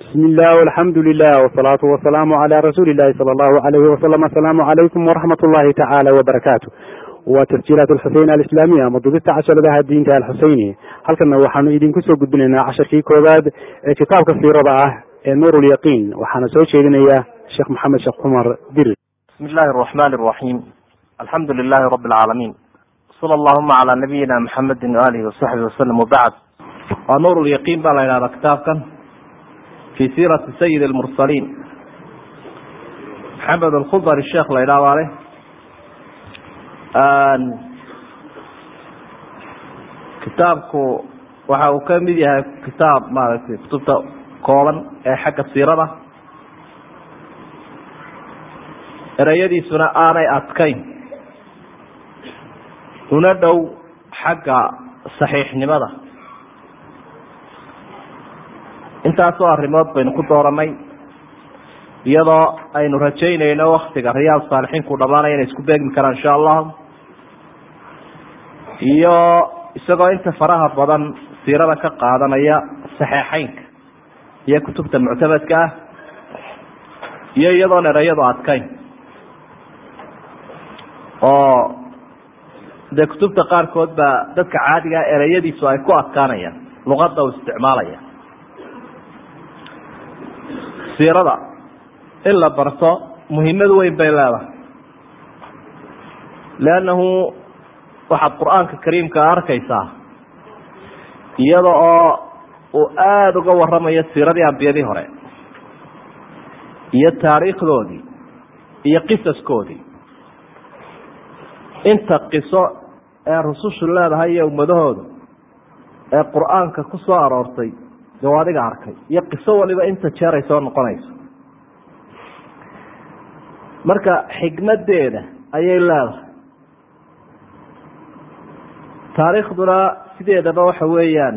bismi illah alxamdu lilah wsalaatu wasalaamu cala rasuuli illahi sala allahu alayhi wasalam asalaamu calaykum waraxmat ullahi tacaala wabarakaatu waa tasjiilaat alxuseyn alislaamiya ama dubista casharadaha diinta alxuseyni halkana waxaanu idinku soo gudbinaynaa casharkii koowaad ee kitaabka siirada ah ee nuur lyaqiin waxaana soo jeedinaya sheekh maxamed sheekh cumar diri bismi illahi araxmani araxiim alxamdu lilahi rabi alcaalamiin sala allahuma calaa nabiyina maxamedin waalihi wasaxbi wasalam wabacd waa nuur lyaqiin baa la yidhahdaa kitaabkan fi siirati sayid lmursaliin maxamed alkhudari sheekh la ydhaha baa leh kitaabku waxa uu ka mid yahay kitaab maaragtay kutubta kooban ee xagga siirada ereyadiisuna aanay adkayn una dhow xagga saxiixnimada intaasoo arrimood baynu ku dooranay iyadoo aynu rajaynayno waktiga riyaad saalixiinku dhamaanaya inay isku beegmi karaan insha allah iyo isagoo inta faraha badan siirada ka qaadanaya saxeexeynka iyo kutubta muctamadka ah iyo iyadoon ereyadu adkayn. Oo dee kutubta qaarkood baa dadka caadigaa ereyadiisu ay ku adkaanayaan luqadda uu isticmaalaya siirada in la barto muhiimad weyn bay leedahay. Leannahu waxaad qur'aanka kariimka arkaysaa iyada oo uu aada uga waramayo siiradii ambiyadii hore iyo taariikhdoodii iyo qisaskoodii. Inta qiso ee rusushu leedahay iyo ummadahooda ee qur'aanka ku soo aroortay dee adiga arkay. Iyo qiso waliba inta jeer ay soo noqonayso. Marka xikmadeeda ayay leedahay. Taariikhduna sideedaba waxa weeyaan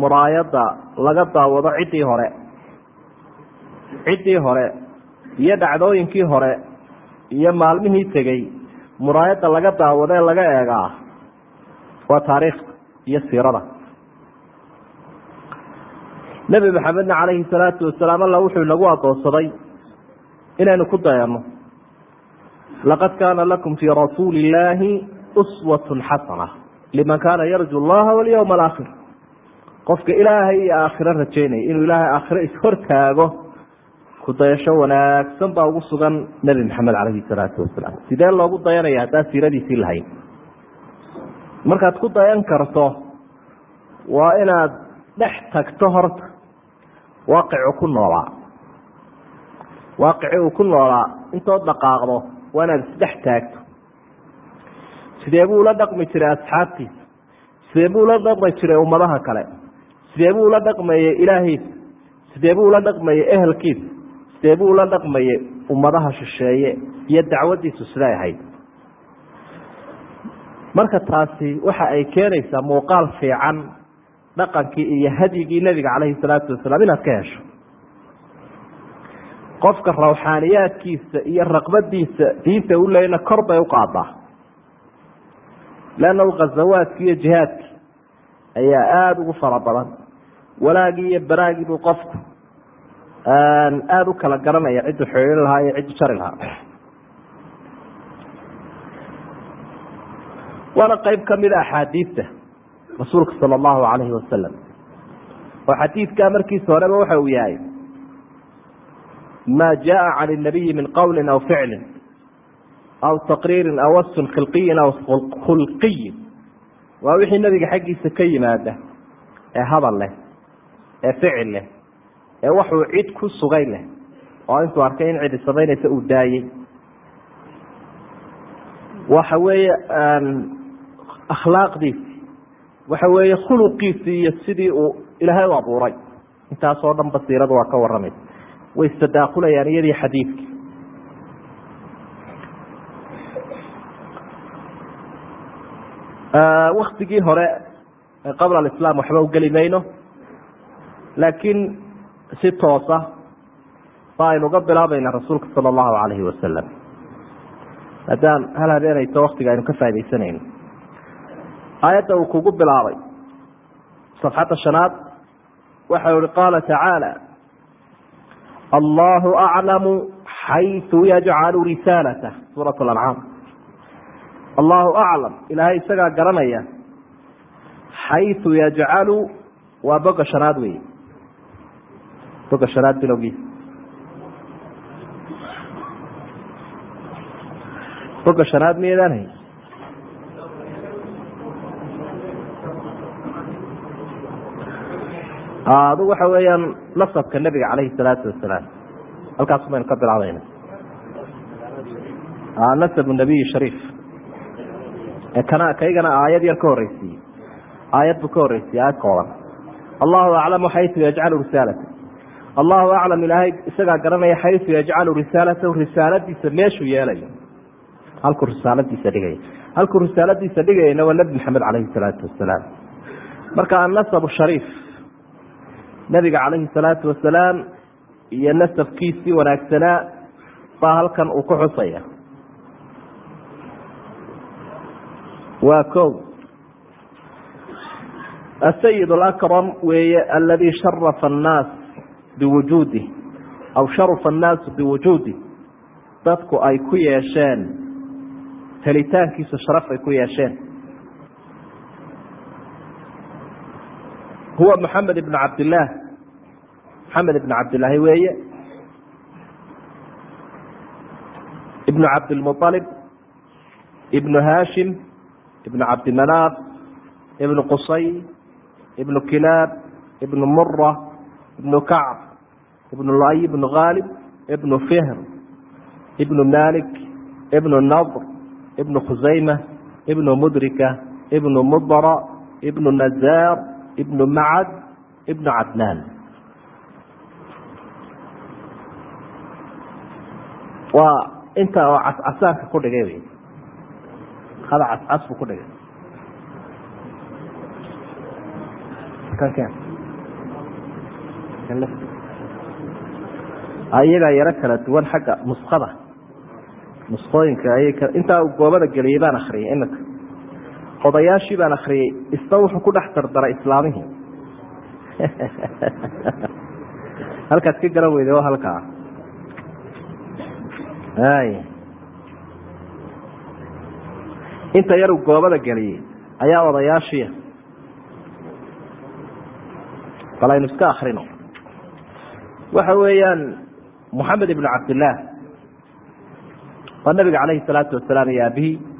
muraayadda laga daawado ciddii hore. Ciddii hore iyo dhacdooyinkii hore iyo maalmihii tegey muraayadda laga daawado ee laga eegaa. Waa taariikhda iyo siirada nebi maxamedna calayhi salaatu wasalaam alla wuxuu inagu adoonsaday inaynu ku dayano laqad kaana lakum fii rasuuli illaahi uswatun xasana liman kaana yarju llaha walyawma alaakhir qofka ilaahay iyo aakhiro rajaynaya inuu ilaahay aakhiro ishortaago kudayasho wanaagsan baa ugu sugan nebi maxamed calayhi salaatu wasalaam sidee loogu dayanaya haddaan siiradiisii lahayn. Markaad ku dayan karto waa inaad dhex tagto horta waaqicu ku noolaa waaqici uu ku noolaa intood dhaqaaqdo waa inaad isdhex taagto. Sidee buu ula dhaqmi jiray asxaabtiisa sidee buu ula dhaqmi jiray ummadaha kale? Sidee buu ula dhaqmayey ilaahiisa sidee buu ula dhaqmayey ehelkiisa sidee buu ula dhaqmayey ummadaha shisheeye iyo dacwadiisu siday ahayd? Marka taasi waxa ay keenaysaa muuqaal fiican dhaqankii iyo hadyigii nebiga calayhi salaatu wasalaam inaad ka hesho. Qofka rawxaaniyaadkiisa iyo raqbadiisa diinta u leyna kor bay uqaadaa leannahu khazawaadki iyo jihaadki ayaa aada ugu fara badan. Walaagii iyo baraagii buu qofku aada u kala garanaya cidduu xidhiiri lahaa iyo ciddu jari lahaa. Waana qeyb kamida axaadiidta rasuulka sala allahu calayhi wasalam oo xadiidkaa markiisa horeba waxa uu yahay ma jaa can inabiyi min qowlin aw ficlin aw taqriirin aw wasun khilqiyin aw khulqiyin waa wixii nebiga xaggiisa ka yimaada ee hadal leh ee ficil leh ee waxuu cid ku sugay leh oo intuu arkay in cidi samaynaysa uu daayey waxa weeye akhlaaqdiisi waxa weeye khuluqiisii iyo sidii uu ilaahay u abuuray. Intaasoo dhan basiirada waa ka waramaysa way istadaakulayaan iyadii xadiidkii waktigii hore qabla alislaam waxba u geli mayno. Laakiin si toosa ba aynu uga bilaabayna rasuulka sala allahu calayhi wasalam maadaam hal habeenayto waktiga aynu ka faa'idaysanayno aayadda uu kugu bilaabay. Safxadda shanaad waxa ihi qaala tacaala allahu aclamu xaytu yajcalu risaalatah suurat lancaam allahu aclam ilaahay isagaa garanaya xaytu yajcalu waa boga shanaad wey boga shanaad bilowgiisa boga shanaad miyadan adu waxa weeyaan nasabka nebiga calayhi salaatu wasalaam halkaas baynu ka bilaabayna nasab nabiy shariif. Kana kaygana aayad yar ka horeysiiye aayad buu ka horeysiye aayad kooban. Allahu aclamu xaytu yajcalu risaalata allahu aclam ilaahay isagaa garanaya xaytu yajcalu risaalatahu risaaladiisa meeshuu yeelayo. Halkuu risaaladiisa dhigaya. Halkuu risaaladiisa dhigayana waa nebi maxamed calayhi salaatu wasalaam marka annasabu shariif nabiga calayhi salaatu wasalaam iyo nasabkiisii wanaagsanaa baa halkan uu ku xusaya. Waa ko asayid alakram weeye aladii sharafa annaas biwujuudih aw sharafa annaasu biwujuudih dadku ay ku yeesheen helitaankiisa sharaf ay ku yeesheen huwa maxamed ibn cabdillaah maxamed ibn cabdillaahi weeye. Ibnu cabdilmualib ibnu haashim ibnu cabdimanaaf ibnu qusay ibnu kilaab ibnu mura ibnu kacb ibnu luay ibnu khaalib ibnu fihr ibnu malik ibnu nadr ibnu khusayma ibnu mudrika ibnu mudra ibnu nazaar ibnu macad ibnu cadnaan waa inta oo cascasaanka ku dhigay wy hada cascas buu ku dhigay. Iyagaa yaro kala duwan xagga nuskada. Nuskooyinka ayay intaa goobada geliyey baan akriyay imika odayaashii baan akriyey isna wuxuu ku dhex dardaray islaamihii halkaad ka garan weyde halkaa ay. Inta yar uu goobada geliyey ayaa odayaashii bal aynu iska akrino waxa weeyaan moxamed ibnu cabdillaah waa nabiga calayhi salaatu wasalaam iyo aabihii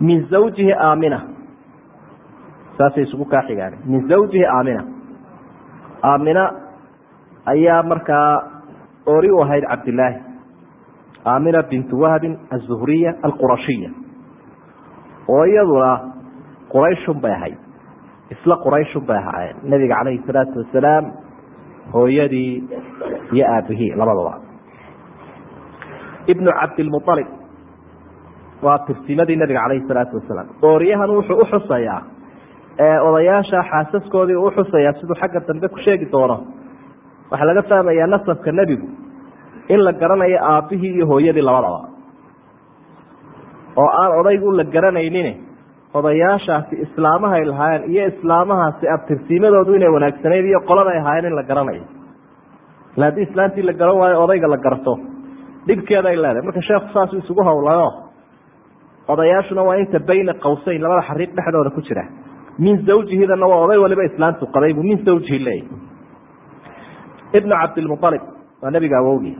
min zawjihi aamina. Saasay isugu kaa xigaan min zawjihi aamina. Aamina ayaa markaa ori u ahayd cabdilaahi aamina bintu wahbin azuhriya alqurashiya. Oo iyaduna qurayshun bay ahayd. Isla qurayshun bay ahaayeen. Nabiga calayhi salaatu wasalaam hooyadii iyo aabihii labadaba. Ibnu cabdilmualib waa tirsimadii nabiga calayhi salaatu wasalaam. Ooriyahan wuxuu uxusayaa odayaasha xaasaskoodii uxusayaa siduu xagga dambe ku sheegi doono. Waxaa laga fahmayaa nasabka nebigu in la garanayo aabbihii iyo hooyadii labadaba. Oo aan odaygu la garanaynin odayaashaasi islaamahay lahaayeen iyo islaamahaasi abtirsiimadoodu inay wanaagsanayd iyo qoladay ahaayeen in la garanayo. Ila haddii islaantii la garan waayo odayga la garto dhibkeeday leedahay. Marka sheekhu saasuu isugu howlayo odayaashuna waa inta bayna qawseyn labada xariiq dhexdooda ku jira. Min zawjihidana waa oday waliba islaantu qaday buu min zawjihi leeyahy ibnu cabdilmualib waa nebiga awowgii.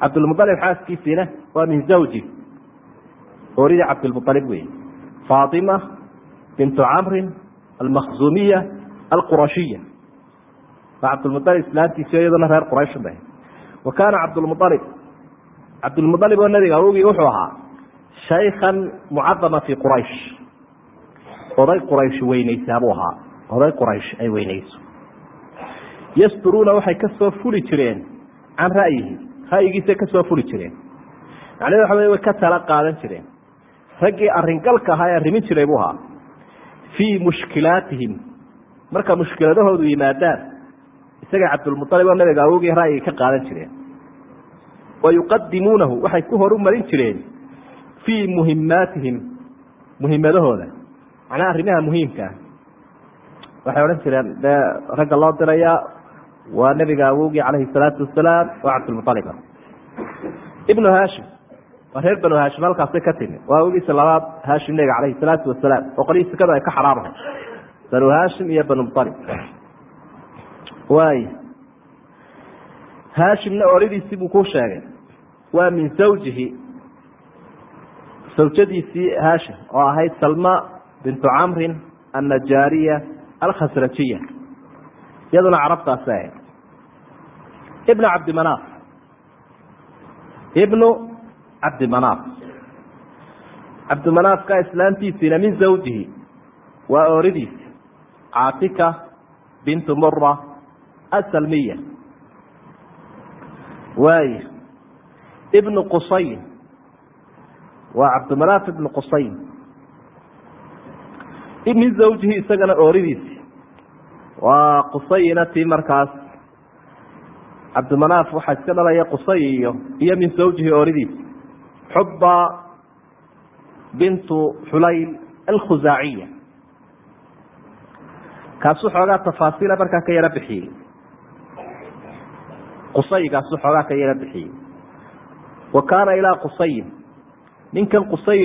Cabdilmualib xaaskiisiina waa min zawji. Ooridii cabdilmualib wey faatima bintu camrin almakhzuumiya alqurashiya. Waa cabdilmualib islaantiisi iyaduna reer quraysh ba wa kaana cabdilmualib cabdilmualib oo nabiga awowgii wuxuu ahaa shaykan mucadama fi quraysh oday quraysh weyneysaa buu ahaa oday quraysh ay weyneyso yasturuuna waxay ka soo fuli jireen can ra'yihi ra'yigiisay ka soo fuli jireen macnahedu waxa wey way ka tala qaadan jireen raggii arringalka ahaa ee arrimin jiray buu ahaa fii mushkilaatihim marka mushkiladahoodu yimaadaan isaga cabdulmualib oo nabiga awogii ra'yiga ka qaadan jireen wa yuqadimuunahu waxay ku horumarin jireen fii muhimaatihim muhimadahooda macnaha arrimaha muhiimkaa waxay odhan jireen dee ragga loo dirayaa waa nebiga awowgii calayhi salaatu wasalaam waa cabdilmualiba ibnu hashim waa reer banu hashim halkaasay ka timi waa awowgiisa labaad hashim nebiga calayhi salaatu wasalaam oo qolihii sekadu ka xaraamahay banu hashim iyo banu mualib waay haashimna oridiisii buu ku sheegay waa min zawjihi sawjadiisii haashim oo ahayd salma bintu camrin annajaariya alkhasrajiya iyaduna carabtaasi ahayd. Ibnu cabdimanaaf ibnu cabdimanaaf cabdimanaafka islaantiisiina min zawjihi waa ooridiisi caatika bintu mura asalmiya waaya ibnu qusayn waa cabdimanaaf ibnu qusayn. Min zawjihi isagana ooridiisi. Waa qusayina tii markaas cabdimanaaf waxaa iska dhalaya qusay iyo iyo min zawjihi ooridiisi. Xubba bintu xulayl alkhusaaciya kaasuu xoogaa tafaasiila markaa ka yaro bixiyey. Qusaygaasuu xoogaa ka yaro bixiyey. Wa kaana ilaa qusayin ninkan qusay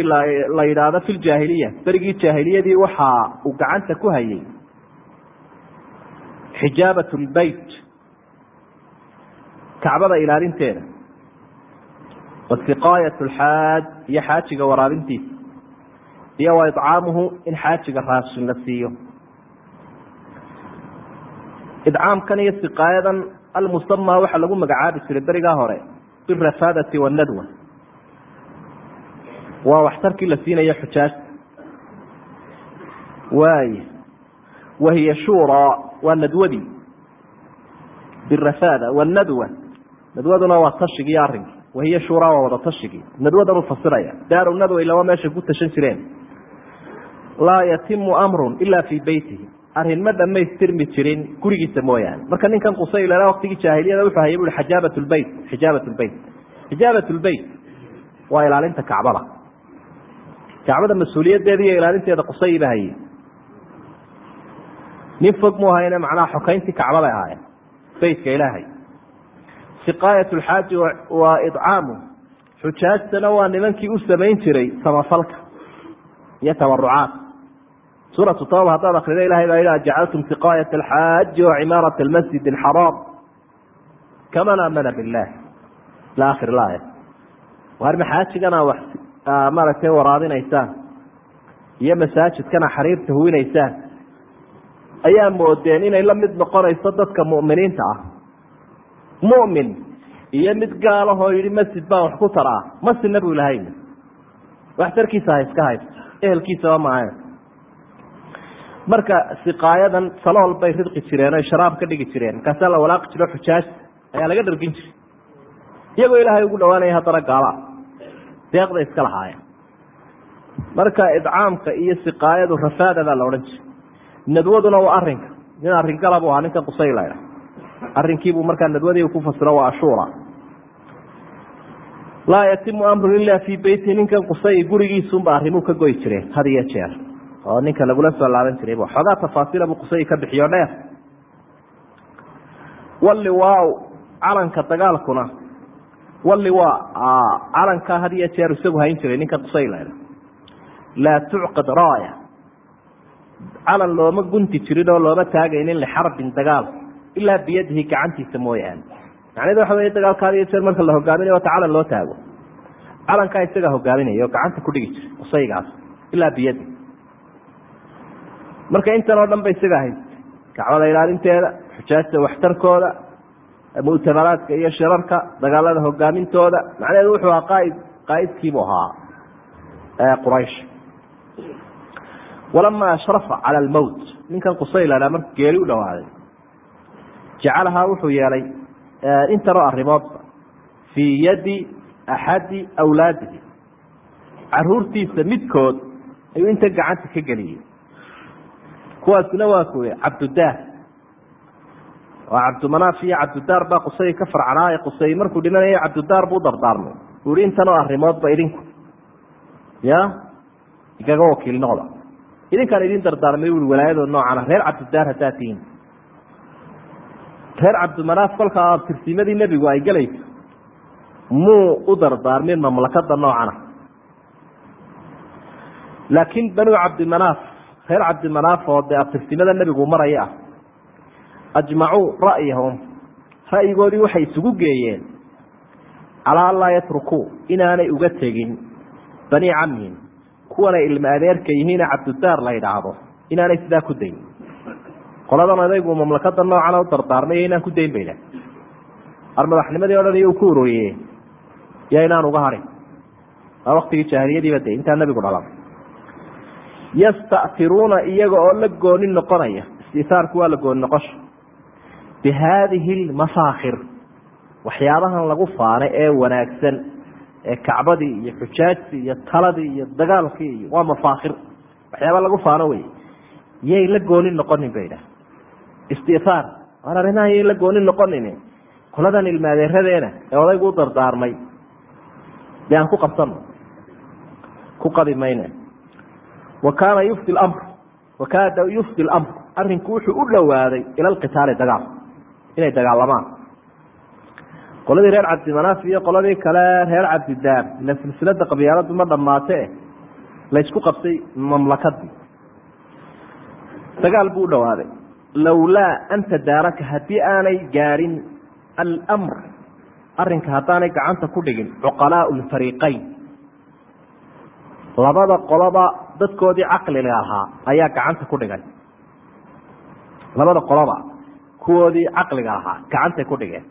la yidhaahdo fi ljaahiliya berigii jaahiliyadii waxa uu gacanta ku hayay. Xijaabat lbeyt kacbada ilaalinteeda. Wa siqaayat lxaaj iyo xaajiga waraabintiisa iyo wa idcaamuhu in xaajiga raashin la siiyo. Idcaamkan iyo siqaayadan almusamaa waxaa lagu magacaabi jiray berigaa hore birafaadati wanadwa waa waxtarkii la siinayo xujaajta waay. Wahiya shura waa nadwadii birafaada wanadwa nadwaduna waa tashigii arinkii wahiya shura waa wada tashigii nadwadan u fasiraya. Daaru nadwa ilaa waa meesha ku tashan jireen. Laa yatimu amrun ila fii beytihi arrin ma dhamaystirmi jirin gurigiisa mooyaane. Marka ninkan qusayl waktigii jaahiliyada wuxuu hayay bui xajaabat lbeyt xijaabat lbeyt xijaabat lbeyt waa ilaalinta kacbada kacbada mas'uuliyadeeda iyo ilaalinteeda qusay ba hayey nin fog mu ahayne macnaha xokayntii kacbaday ahaayeen beytka ilaahay. Siqaayat lxaaji waa idcaamu. Xujaajtana waa nimankii u samayn jiray samafalka iyo tabarucaat suuratu tawba haddaad akrida ilahay baa yidhi ajacaltum siqaayat alxaaji wa cimaarat almasjid alxaraam kaman aamana billah ila akhir laaya waarma xaajigana wax maaragtay waraabinaysaan iyo masaajidkana xariirta huwinaysaan ayaa moodeen inay la mid noqonayso dadka mu'miniinta ah. Mu'min iyo mid gaalahoo yidhi masjid baan wax ku taraa masina buu ilahay wax tarkiisa ha iska haysto ehelkiisaba maahayn marka siqaayadan salool bay ridqi jireen oy sharaab ka dhigi jireen markaasaa la walaaqi jiro xujaajta ayaa laga dhargin jiray. Iyagoo ilaahay ugu dhawaanaya haddana gaala deeqda iska lahaayeen marka idcaamka iyo siqaayadu rafaada baa la odhan jiray. Nadwaduna waa arinka nin arringala bu ahaa ninkan qusay laydha arrinkiibuu markaa nadwadii ku fasiro waa ashura laa yatimu amru ila fii beyti ninkan qusay gurigiisunba arrimuu ka goyi jireen had iyo jeer. Oo ninka lagula soo laaban jiray xoogaa tafaasiila buu qusay ka bixiyo dheer. Walli waaw calanka dagaalkuna walli waa calankaa had iyo jeer isagu hayn jiray ninka qusay laydha laa tucqad raaya. Calan looma gunti jirin oo looma taagaynin lixarbin dagaal ilaa biyadihi gacantiisa mooyaane. Macnahedu waxa wey dagaalka had iyo jeer marka la hogaaminayo wata calan loo taago. Calankaa isagaa hogaaminaya oo gacanta ku dhigi jiray qusaygaas ilaa biyadi. Marka intan oo dhan ba isagaa haysta kacbada ilaalinteeda xujaajta waxtarkooda mu'tamaraadka iyo shirarka dagaalada hogaamintooda macnaheedu wuxuu ahaa qaaid qaaidkiibuu ahaa quraysh. Walama ashrafa cala almowt ninkan qusayladha markuu geeri u dhawaaday jacalahaa wuxuu yeelay intanoo arrimoodba fii yadi axadi awlaadihi. Caruurtiisa midkood ayuu intan gacanta ka geliyey. Kuwaasina waa kuwe cabdudaar oo cabdimanaaf iyo cabdudaar baa qusay ka farcanaaye qusay markuu dhimanaya cabdudaar buu dardaarmay. Uu ihi intanoo arrimoodba idinku. Ya? Igaga wakiil noqda. Idinkaan idin dardaarmay ui walaayadoo noocana reer cabdidaar haddaad tihiin. Reer cabdimanaaf kolkaa abtirsiimadii nebigu ay gelayso muu u dardaarmin mamlakada noocana laakiin banuu cabdimanaaf reer cabdimanaaf oo dee abtirsimada nebigu maraya ah ajmacuu ra'yahum. Ra'yigoodii waxay isugu geeyeen. Calaa an laa yatrukuu inaanay uga tegin. Banii camihim kuwanay ilma adeerka yihiine cabdudaar la yidhaahdo inaanay sidaa ku dayn. Qoladan adaygu mamlakada noocana u dardaarmay inaan ku dayn bayda ar madaxnimadii o dhan iyo ku uroriye yo inaan uga harin. Waa waktigii jaahiliyadiiba de intaa nebigu dhalan. Yasta'tiruuna iyaga oo la gooni noqonaya. Istiaarku waa la gooni noqosho bi haadihi lmafaakhir waxyaabahan lagu faanay ee wanaagsan ee kacbadii iyo xujaajtii iyo taladii iyo dagaalkii iyo waa mafaakhir waxyaaba lagu faano wey yay la gooni noqonin ba idhaah istiaar aan arrimaha yay la gooni noqonin koladan ilmaadeeradeena ee odaygu u dardaarmay dee aan ku qabsano ku qabi mayne wa kaana yufdi lamr wa kaana yufdi lamr arrinku wuxuu u dhowaaday ila alqitaali dagaal inay dagaalamaan. Qoladii reer cabdimanaaf iyo qoladii kale reer cabdidaar ila silsilada qabyaaladu ma dhammaate laysku qabtay mamlakadii. Dagaal buu u dhowaaday lowlaa an tadaaraka haddii aanay gaadhin almr arrinka haddaanay gacanta ku dhigin cuqalaau lfariiqayn labada qoloba dadkoodii caqliga ahaa ayaa gacanta ku dhigay. Labada qoloba kuwoodii caqliga ahaa gacantay ku dhigeen.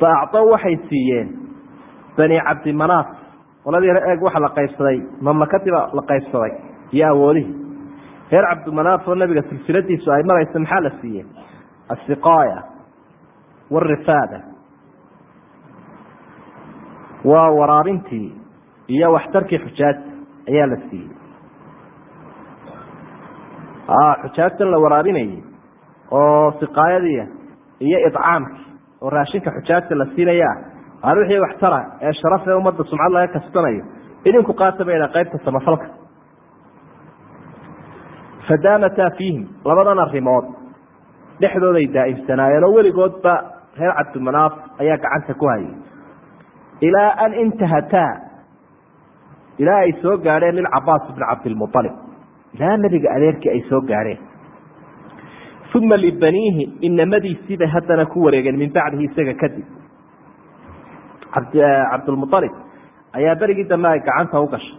Fa acdow waxay siiyeen bani cabdimanaaf qoladii eeg waxa la qaybsaday mamlakadiiba la qaybsaday iyo awoodihii. Reer cabdimanaaf oo nabiga silsiladiisu ay maraysa maxaa la siiyey asiqaaya warifaada waa waraabintii iyo waxtarkii xujaajta ayaa la siiyey. Xujaajtan la waraabinayay oo siqaayadii iyo idcaamkii oo raashinka xujaajta la siinayaa aan wixii waxtara ee sharaf ee ummadda sumcad laga kasbanayo idinku qaata bayna qaybta samafalka. Fadaamataa fiihim labadan arrimood dhexdooday daa'imsanaayeen oo weligoodba reer cabdimanaaf ayaa gacanta ku hayay. Ilaa an intahataa ilaa ay soo gaadheen lilcabaas bni cabdilmualib ilaa nebiga adeerkii ay soo gaadheen uma libaniihi inamadiisiibay haddana ku wareegeen min bacdihi isaga kadib cabdulmualib ayaa berigii dambe ay gacanta u gashay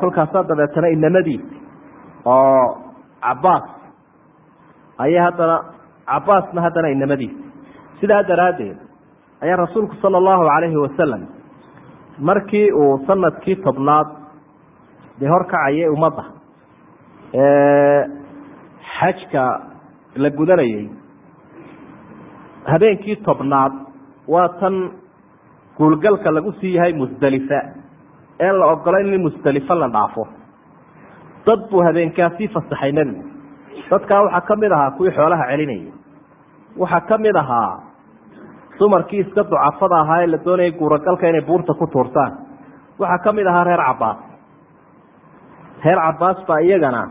kolkaasaa dabeetana inamadiisi oo cabaas ayay haddana cabaasna haddana inamadiisi sidaa daraaddeed ayaa rasuulku sala allahu calayhi wasalam markii uu sannadkii tobnaad dee horkacayay ummadda xajka la gudanayay habeenkii tobnaad waa tan guulgalka lagu sii yahay musdelifa een la ogolayn in musdelifo la dhaafo. Dad buu habeenkaasii fasaxay nebigu dadkaa waxaa ka mid ahaa kuwii xoolaha celinayay. Waxaa ka mid ahaa dumarkii iska ducafada ahaa ee la doonayay guuragalka inay buurta ku tuurtaan. Waxaa ka mid ahaa reer cabaas reer cabaas baa iyagana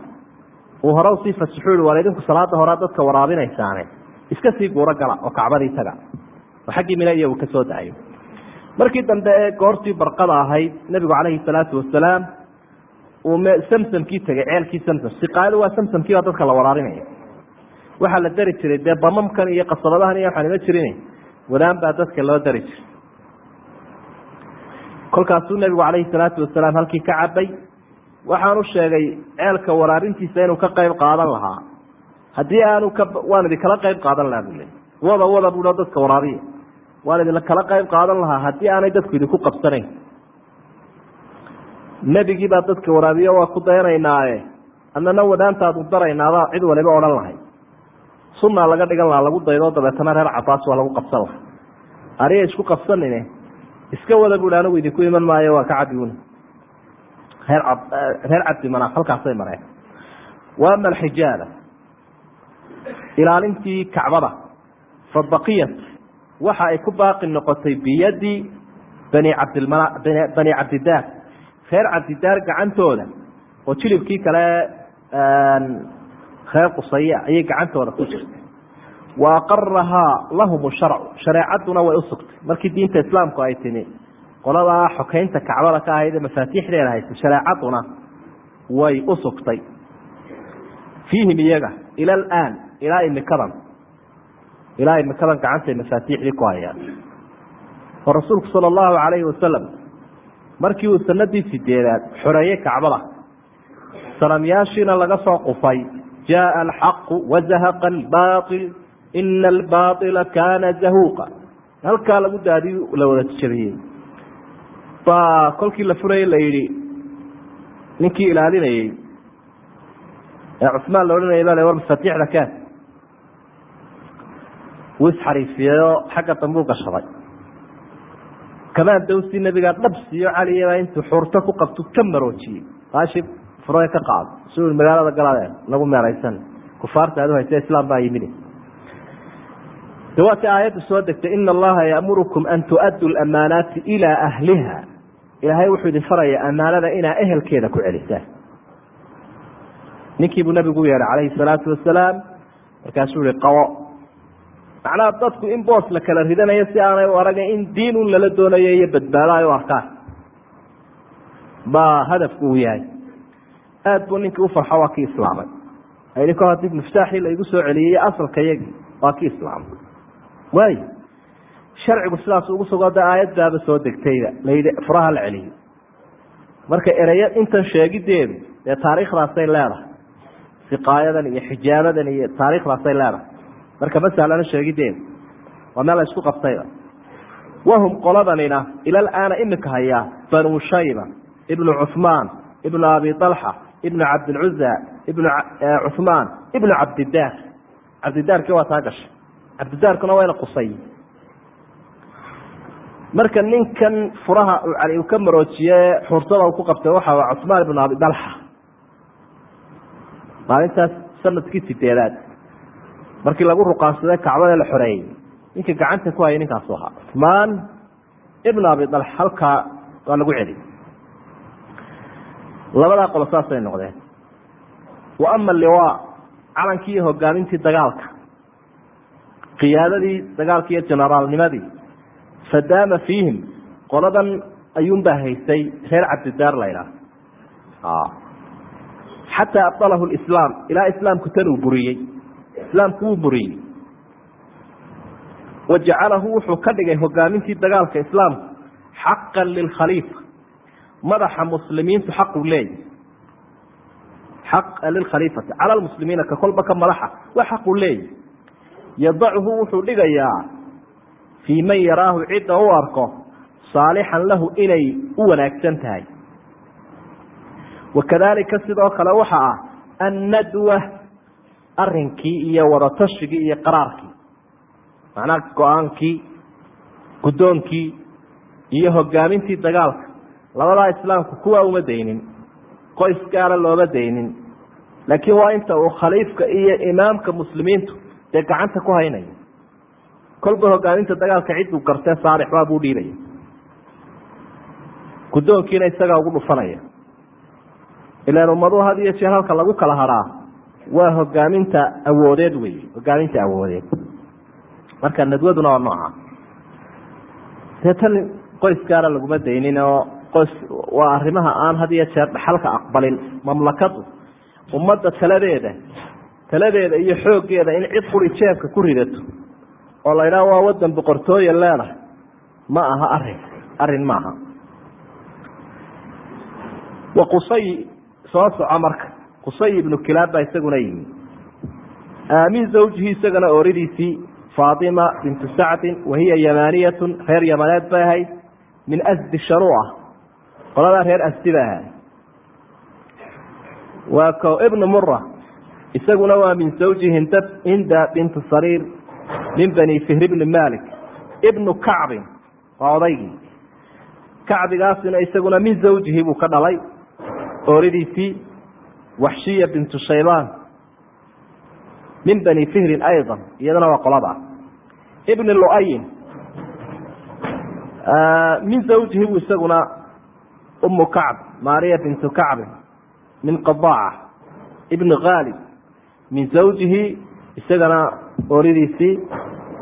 uu hore u sii fasaxu i war idinku salaada horaa dadka waraabinaysaane. Iska sii guuro gala oo kacbadii taga oo xaggii mina iyo uu ka soo dahayo markii dambe ee goortii barqada ahayd nebigu calayhi salaatu wasalaam uu samsamkii tegay ceelkii samsam. Siqaayadu waa samsamkiibaa dadka la waraabinaya. Waxaa la dari jiray dee bamamkan iyo qasabadahan iyo waxaan ima jirin wadaan baa dadka loo dari jiray. Kolkaasuu nebigu calayhi salaatu wasalaam halkii ka cabay waxaanu sheegay ceelka waraabintiisa inuu ka qayb qaadan lahaa. Haddii aanu ka waan idinkala qayb qaadan lahaa bule wada wada buu dadka waraabiya waan idinla kala qayb qaadan lahaa haddii aanay dadku idinku qabsanayn. Nebigii baa dadka waraabiyo waa ku dayanaynaaye annana wadaantaadu daraynaabaa cid waliba odhan lahay sunaa laga dhigan lahaa lagu daydo dabeetana reer cabaas waa lagu qabsan laha aniga isku qabsanine iska wada bui anigu idinku iman maayo waa ka cabiuna reer reer cabdimanaaf halkaasay mareen. Wa ama alxijaaba ilaalintii kacbada fa baqiyat waxa ay ku baaqi noqotay biyadi bani cabdilmana bani cabdidaar reer cabdidaar gacantooda oo jilibkii kale reer qusaya ayay gacantooda ku jirtay. Wa lahum sharcu shareecadduna way usugtay markii diinta islaamku ay timi qoladaa xokeynta kacbada ka ahayd ee mafaatiixdeeda haysa shareecadduna way usugtay fiihim iyaga ila alaan ilaa imikadan ilaa imikadan gacantay mafaatiixdii ku hayaan. Oo rasuulku sala allahu calayhi wasalam markii uu sanadii sideedaad xoreeyey kacbada sanamyaashiina laga soo qufay jaءa alxaqu wazahaqa albaail ina albaaila kaana zahuuqa. Halkaa lagu daadi la wada jabiyey baa kolkii la furayey la yidhi ninkii ilaalinayey ee cusmaan la odhanayay baa war mafaatiixda kaan wuu isxariifiyeyoo xagga dambuu gashaday kamaan dawsi nabigaa dhab siiyo caliyabaa intuu xurto ku qabtu ka maroojiyey. Baashi fure ka qaado su magaalada galaadeen lagu meeraysan. Kufaarta aad uhaysa islaam baa yimid. De aayaddu soo degtay ina allaha yaamurukum an tu'addu lamaanaati ilaa ahliha ilaahay wuxuu idin faraya amaanada inaa ehelkeeda ku celisaan ninkii buu nabigu yeedhay calayhi salaatu wasalaam markaasuu ihi qabo macnaha dadku in boos la kala ridanayo si aanay u aragin in diin un lala doonayo iyo badbaado ay u arkaan. Baa hadafku uu yahay. Aad buu ninkii ufarxo waa kii islaamay. Idinko haddii miftaaxii la igu soo celiyey asalka yagii waa kii islaamay. Waayo sharcigu sidaas ugu sugo da aayaddaaba soo degtayba layidhi furaha la celiyo. Marka ereyo intan sheegideedu dee taariikhdaasay leedahay siqaayadan iyo xijaabadan iyo taariikhdaasay leedahay marka masalana sheegideedu waa meel la qabtayba. Wahum qoladanina ilal aana imika hayaa banu shayba ibnu cuhmaan ibnu abi alxa ibnu cabdilcuza ibnu cuhmaan ibnu cabdidaar. Cabdidaarkii waa taa gashay. Cabdidaarkuna waa ina marka ninkan furaha uu ka maroojiye xurtada uu ku qabtay waxa cuثmaan ibnu abi dalxa. Maalintaas sannadkii sideedaad. Markii lagu ruqaansaday kacbada la xoreeyey ninka gacanta ku hayay ninkaasu ahaa. Cuثmaan ibnu abi dalxa halkaa waa lagu celi labadaa qolo saasay noqdeen. Wa ama liwa calankii iyo hogaamintii dagaalka. Qiyaadadii dagaalka iyo generaalnimadii fadaama fiihim qoladan ayuunbaa haysay reer cabdidaar la ydhaah xataa abdalahu lislaam ilaa islaamku tan uu buriyey islaamku wuu buriyey wa jacalahu wuxuu ka dhigay hogaamintii dagaalka islaamku xaqan lilkhaliifa madaxa muslimiintu xaqu leeyahy xaqa lilkhaliifati cala lmuslimiina ka kolba ka madaxa wa xaqu leeyahy yadachu wuxuu dhigayaa fii man yaraahu cidda u arko saalixan lahu inay u wanaagsan tahay. Wakadalika sidoo kale waxa ah annadwa arinkii iyo wadatashigii iyo qaraarkii. Macnaha go'aankii guddoonkii iyo hogaamintii dagaalka. Labadaa islaamku kuwaa uma daynin qoys gaara looma daynin. Laakiin waa inta uu khaliifka iyo imaamka muslimiintu dee gacanta ku haynayo kolba hogaaminta dagaalka cidduu gartee saalix baabuu dhiibaya. Guddoonkiina isagaa ugu dhufanaya. Ilaan ummaduhu had iyo jeer halka lagu kala haraa waa hogaaminta awoodeed wey hogaaminta awoodeed. Marka nadwaduna waa nooca. Dee tan qoys gaara laguma daynin oo qoys waa arrimaha aan had iyo jeer dhaxalka aqbalin mamlakadu. Ummadda taladeeda taladeeda iyo xooggeeda in cid quri jeebka ku ridato oo la ydhaha waa wadan boqortooye leedahay ma aha arrin arrin maaha wa qusay soo soco marka qusay ibnu kilaab baa isaguna yimi. Min zawjihi isagana ooridiisii faatima bintu sacdin wahiya yamaniyatun reer yamaneed bay ahayd min asdi shanuuca qoladaa reer asdi bay ahayd. Waa ko ibnu mura isaguna waa min zawji hinda hinda bintu sariir min bani fihr bni malik ibnu kacbin waa odaygii kacbigaasina isaguna min zawjihi buu ka dhalay ooridiisii waxshiya bintu shaybaan min bani fihrin ayضa iyadana waa qolada. Ibn luayin min zawjihi buu isaguna umu kacb maariya bintu kacbin min qadaaca ibn khaalib min zawjihi isagana ooridiisii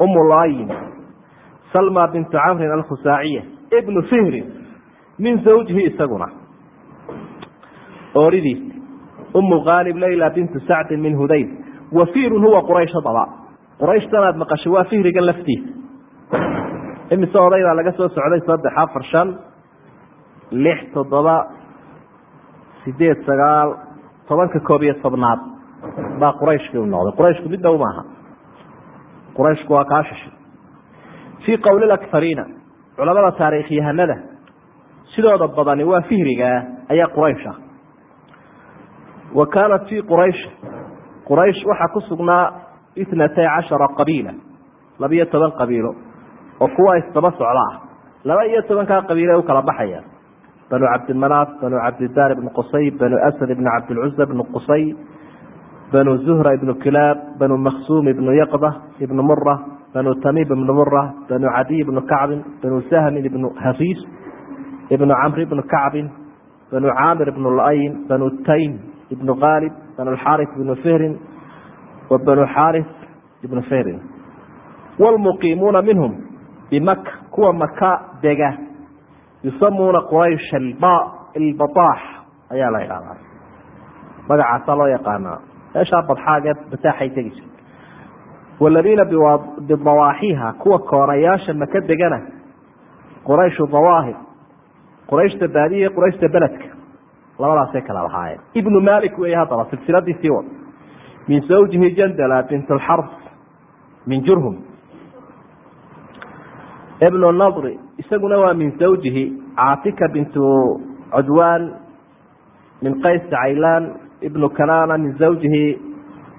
umulayin salma bintu camrin alkhusaaciya ibnu fihrin min zawjihi isaguna. Ooridiisi umu khaalib layla bintu sacdin min hudayl wa fihrun huwa quraysh hadaba qurayshtan aad maqashay waa fihrigan laftiisa. Imise odaybaa laga soo socday saddex afar shan lix toddoba sideed sagaal tobanka koob iyo tobnaad baa qurayshkii u noqday. Qurayshku mid dhow maaha qurayshku waa kaa shishay fii qowli akariina culamada taariikhyahanada sidooda badani waa fihrigaa ayaa quraysh ah. Wa kaanat fii quraysh quraysh waxaa ku sugnaa itnatay cashara qabiila laba-iyo toban qabiilo oo kuwa isdaba socda ah. Laba iyo tobankaa qabiile u kala baxaya banu cabdimanaaf banu cabdidaar ibnu qusay banu asad ibnu cabdilcuza ibnu qusay banu zuhra ibnu kilaab banu maksuum ibnu yaqda ibnu mura banu tamiim ibnu mura banu cadiy ibnu kacbin banu sahmin ibnu hafiis ibnu camr ibnu kacbin banu caamir ibnu layn banu taym ibnu khaalib banu xaris ibnu fihrin wa banu xaris ibnu fihrin wlmuqiimuuna minhum bimaka kuwa maka dega yusamuuna quraysh ilbataax ayaa la idhahdaa magacaasaa loo yaqaanaa meeshaa badxaagee bataaxay tegisa waladiina bidawaaxiha kuwa koonayaasha maka degana qurayshu dawaahir qurayshta baadiya qurayshta beledka labadaasay kala lahaayeen ibnu malik weeye haddaba silsiladii sii wad. Min zawjihi jandala bint alxars min jurhum. Ibnu nadri isaguna waa min zawjihi caatika bintu cudwaan min qays caylaan ibnu kanana min zawjihi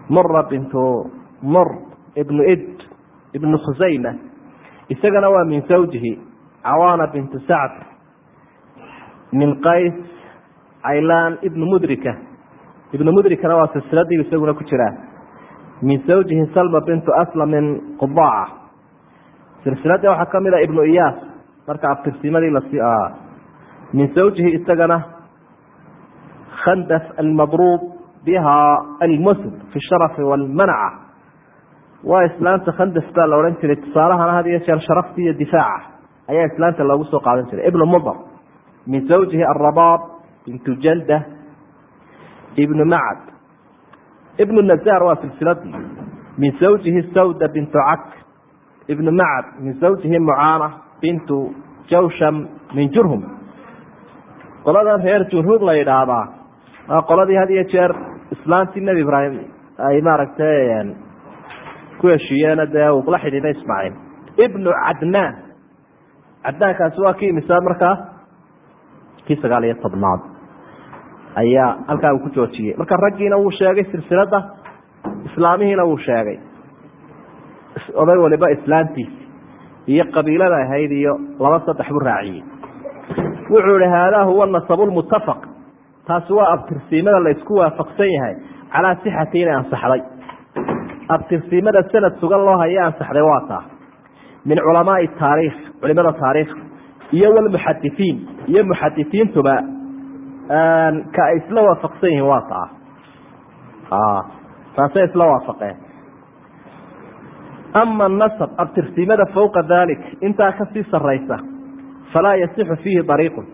mura bintu mur ibnu id ibnu khusayma isagana waa min zawjihi cawaana bintu sacd min qays caylaan ibnu mudrika. Ibnu mudrikana waa silsiladii isaguna ku jiraa min zawjihi salma bintu aslam min qudaaca. Silsiladii waxaa ka mid a ibnu iyaas marka abtirsimadii lasi min zawjihi isagana khandaf almadruub biha almusl fi sharafi walmanaca waa islaanta khandaf baa la odhan jiray tusaalahana had iyo jeer sharafti iyo difaaca ayaa islaanta loogu soo qaadan jiray ibnu mudar min zawjihi arabaab bintu janda ibnu macad ibnu nazaar waa silsiladii min zawjihi sawda bintu cak ibnu macad min zawjihi mucaana bintu jawsham min jurhum qoladan reer jurhum la yidhaahdaa qoladii had iyo jeer islaantii nebi ibraahim ay maaragtay ku heshiiyeena dee uu la xidhiidha ismaaciil. Ibnu cadnaan. Cadnaankaasi waa kii imisaa markaa? Kii sagaal iyo tobnaad. Ayaa halkaa uu ku joojiyey. Marka raggiina wuu sheegay silsilada islaamihiina wuu sheegay. Oday waliba islaantiisi iyo qabiilada ahayd iyo laba saddex buu raaciyey. Wuxuu ihi haadaa huwa nasabu lmutafaq taasi waa abtirsiimada la isku waafaqsan yahay calaa sixati inay ansaxday. Abtirsiimada sanad sugan loo haya ansaxday waa taa. Min culamaai taariikh culimada taariikh iyo walmuxadisiin iyo muxadisiintuba ka ay isla waafaqsan yihiin waa taa. Taasay isla waafaqeen. Ama nasab abtirsiimada fowqa dalik intaa ka sii saraysa falaa yasixu fiihi dariiqun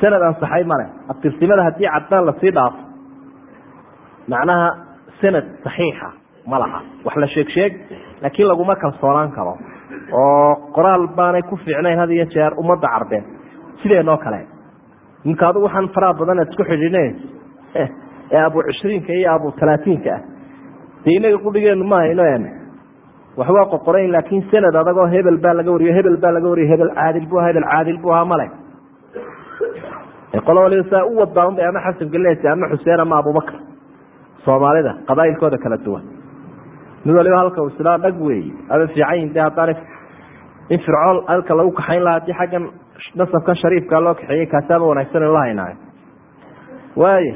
sanad ansaxay male abtirsimada haddii cadnaan la sii dhaafo macnaha sanad saxiixa ma laha. Wax la sheeg sheeg laakiin laguma kalsoonaan karo. Oo qoraal baanay ku fiicnayn had iyo jeer ummadda carbeed sideenoo kale? Ninka adigu waxaan faraha badan aad isku xidhiidhinays ee abu cishriinka iyo abu talaatiinka ah. Dee inaga qudhigeenu ma hayno wax waa qoqorayn laakiin sanad adagoo hebel baa laga wariyo hebel baa laga wariyo hebel caadil bu hebel caadil bu ahaa male qolo waliba saa u wadaaunba ama xasan gelinaysa ama xuseen ama abubakar soomaalida qabaailkooda kala duwan. Mid waliba halka islaa dhag wey aba fiican de haddaan in fircoon halka lagu kaxayn lahaa haddii xaggan nasabkan shariifka loo kaxeeyey kaasaaba wanaagsan in la haynaayo waayo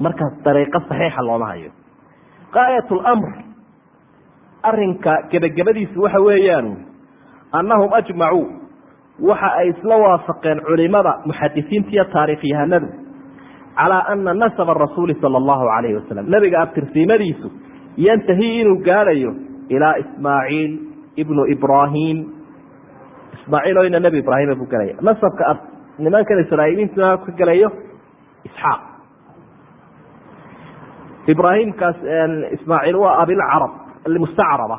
markaas dariiqo saxiixa looma hayo. Gaayat lamr arinka gebagabadiisu waxa weeyaan annahum ajmacuu waxa ay isla waafaqeen culimada muxadisiinta iyo taariikhyahanadu calaa ana nasaba rasuuli sala allahu calayhi wasalam nebiga abtirsiimadiisu yantahi inuu gaadhayo ilaa ismaaciil ibnu ibraahim ismaaciil oo ina nebi ibraahima buu gelaya nasabka nimankan israa'iiliintuna ka gelayo isxaaq. Ibraahimkaas ismaaciil waa abilcarab mustacraba